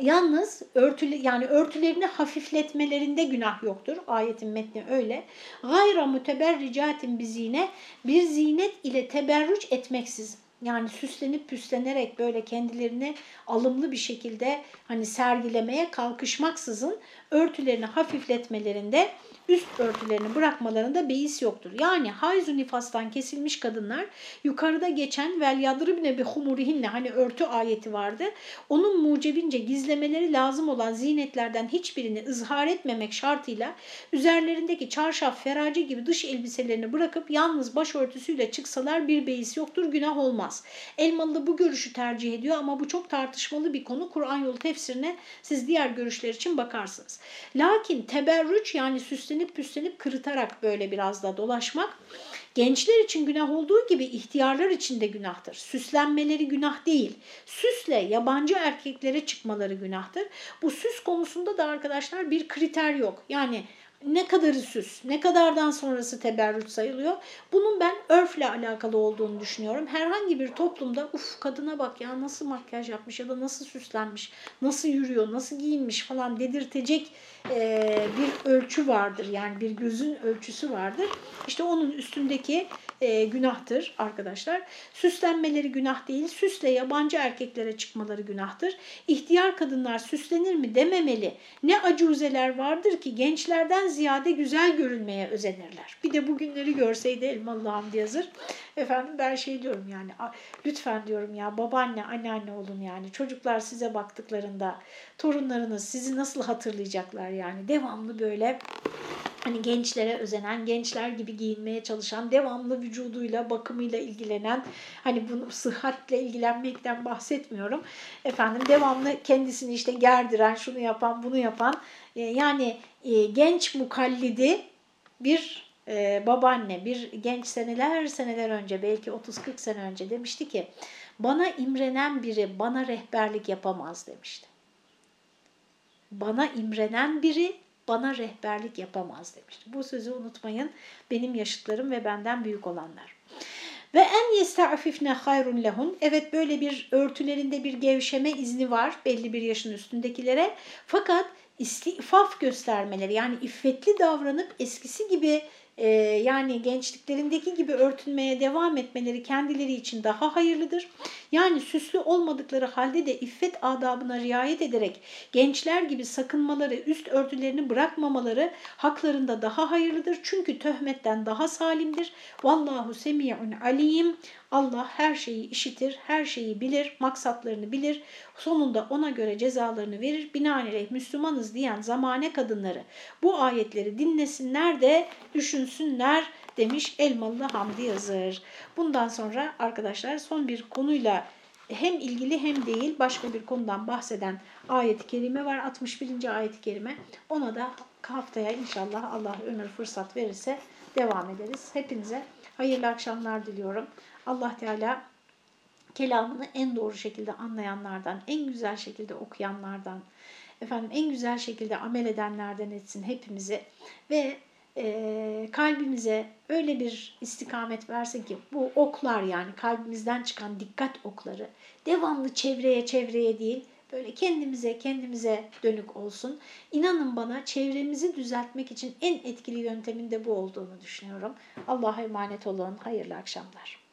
A: Yalnız örtülü yani örtülerini hafifletmelerinde günah yoktur. Ayetin metni öyle. Gayra müteberricatin bir zine bir zinet ile teberrüç etmeksizin. Yani süslenip püslenerek böyle kendilerini alımlı bir şekilde hani sergilemeye kalkışmaksızın örtülerini hafifletmelerinde üst örtülerini bırakmalarında beis yoktur. Yani hayzu nifastan kesilmiş kadınlar yukarıda geçen vel yadribne bi humurihinne hani örtü ayeti vardı. Onun mucebince gizlemeleri lazım olan zinetlerden hiçbirini ızhar etmemek şartıyla üzerlerindeki çarşaf, feraci gibi dış elbiselerini bırakıp yalnız başörtüsüyle çıksalar bir beis yoktur, günah olmaz. Elmalı bu görüşü tercih ediyor ama bu çok tartışmalı bir konu. Kur'an yolu tefsirine siz diğer görüşler için bakarsınız. Lakin teberrüç yani süslenip püslenip kırıtarak böyle biraz da dolaşmak gençler için günah olduğu gibi ihtiyarlar için de günahtır. Süslenmeleri günah değil. Süsle yabancı erkeklere çıkmaları günahtır. Bu süs konusunda da arkadaşlar bir kriter yok. Yani ne kadarı süs, ne kadardan sonrası teberrüt sayılıyor. Bunun ben örfle alakalı olduğunu düşünüyorum. Herhangi bir toplumda uf kadına bak ya nasıl makyaj yapmış ya da nasıl süslenmiş, nasıl yürüyor, nasıl giyinmiş falan dedirtecek e, bir ölçü vardır. Yani bir gözün ölçüsü vardır. İşte onun üstündeki e, günahtır arkadaşlar. Süslenmeleri günah değil, süsle yabancı erkeklere çıkmaları günahtır. İhtiyar kadınlar süslenir mi dememeli. Ne acuzeler vardır ki gençlerden ziyade güzel görünmeye özenirler. Bir de bugünleri görseydi Elmalı Hamdi Yazır. Efendim ben şey diyorum yani lütfen diyorum ya babaanne anneanne olun yani. Çocuklar size baktıklarında torunlarınız sizi nasıl hatırlayacaklar yani. Devamlı böyle hani gençlere özenen, gençler gibi giyinmeye çalışan, devamlı vücuduyla, bakımıyla ilgilenen, hani bunu sıhhatle ilgilenmekten bahsetmiyorum. Efendim devamlı kendisini işte gerdiren, şunu yapan, bunu yapan, e, yani e, genç mukallidi bir e, babaanne, bir genç seneler seneler önce, belki 30-40 sene önce demişti ki, bana imrenen biri bana rehberlik yapamaz demişti. Bana imrenen biri bana rehberlik yapamaz demişti. Bu sözü unutmayın benim yaşıtlarım ve benden büyük olanlar. Ve en yesta'fifne hayrun lehun. Evet böyle bir örtülerinde bir gevşeme izni var belli bir yaşın üstündekilere. Fakat istifaf göstermeleri yani iffetli davranıp eskisi gibi e, yani gençliklerindeki gibi örtünmeye devam etmeleri kendileri için daha hayırlıdır. Yani süslü olmadıkları halde de iffet adabına riayet ederek gençler gibi sakınmaları, üst örtülerini bırakmamaları haklarında daha hayırlıdır. Çünkü töhmetten daha salimdir. Vallahu semi'un alim. Allah her şeyi işitir, her şeyi bilir, maksatlarını bilir. Sonunda ona göre cezalarını verir. Binaenaleyh Müslümanız diyen zamane kadınları bu ayetleri dinlesinler de düşünsünler demiş Elmalı Hamdi Yazır. Bundan sonra arkadaşlar son bir konuyla hem ilgili hem değil başka bir konudan bahseden ayet-i kerime var. 61. ayet-i kerime. Ona da haftaya inşallah Allah ömür fırsat verirse devam ederiz. Hepinize hayırlı akşamlar diliyorum. Allah Teala kelamını en doğru şekilde anlayanlardan, en güzel şekilde okuyanlardan, efendim en güzel şekilde amel edenlerden etsin hepimizi ve e, kalbimize öyle bir istikamet versin ki bu oklar yani kalbimizden çıkan dikkat okları devamlı çevreye çevreye değil böyle kendimize kendimize dönük olsun. İnanın bana çevremizi düzeltmek için en etkili yöntemin de bu olduğunu düşünüyorum. Allah'a emanet olun. Hayırlı akşamlar.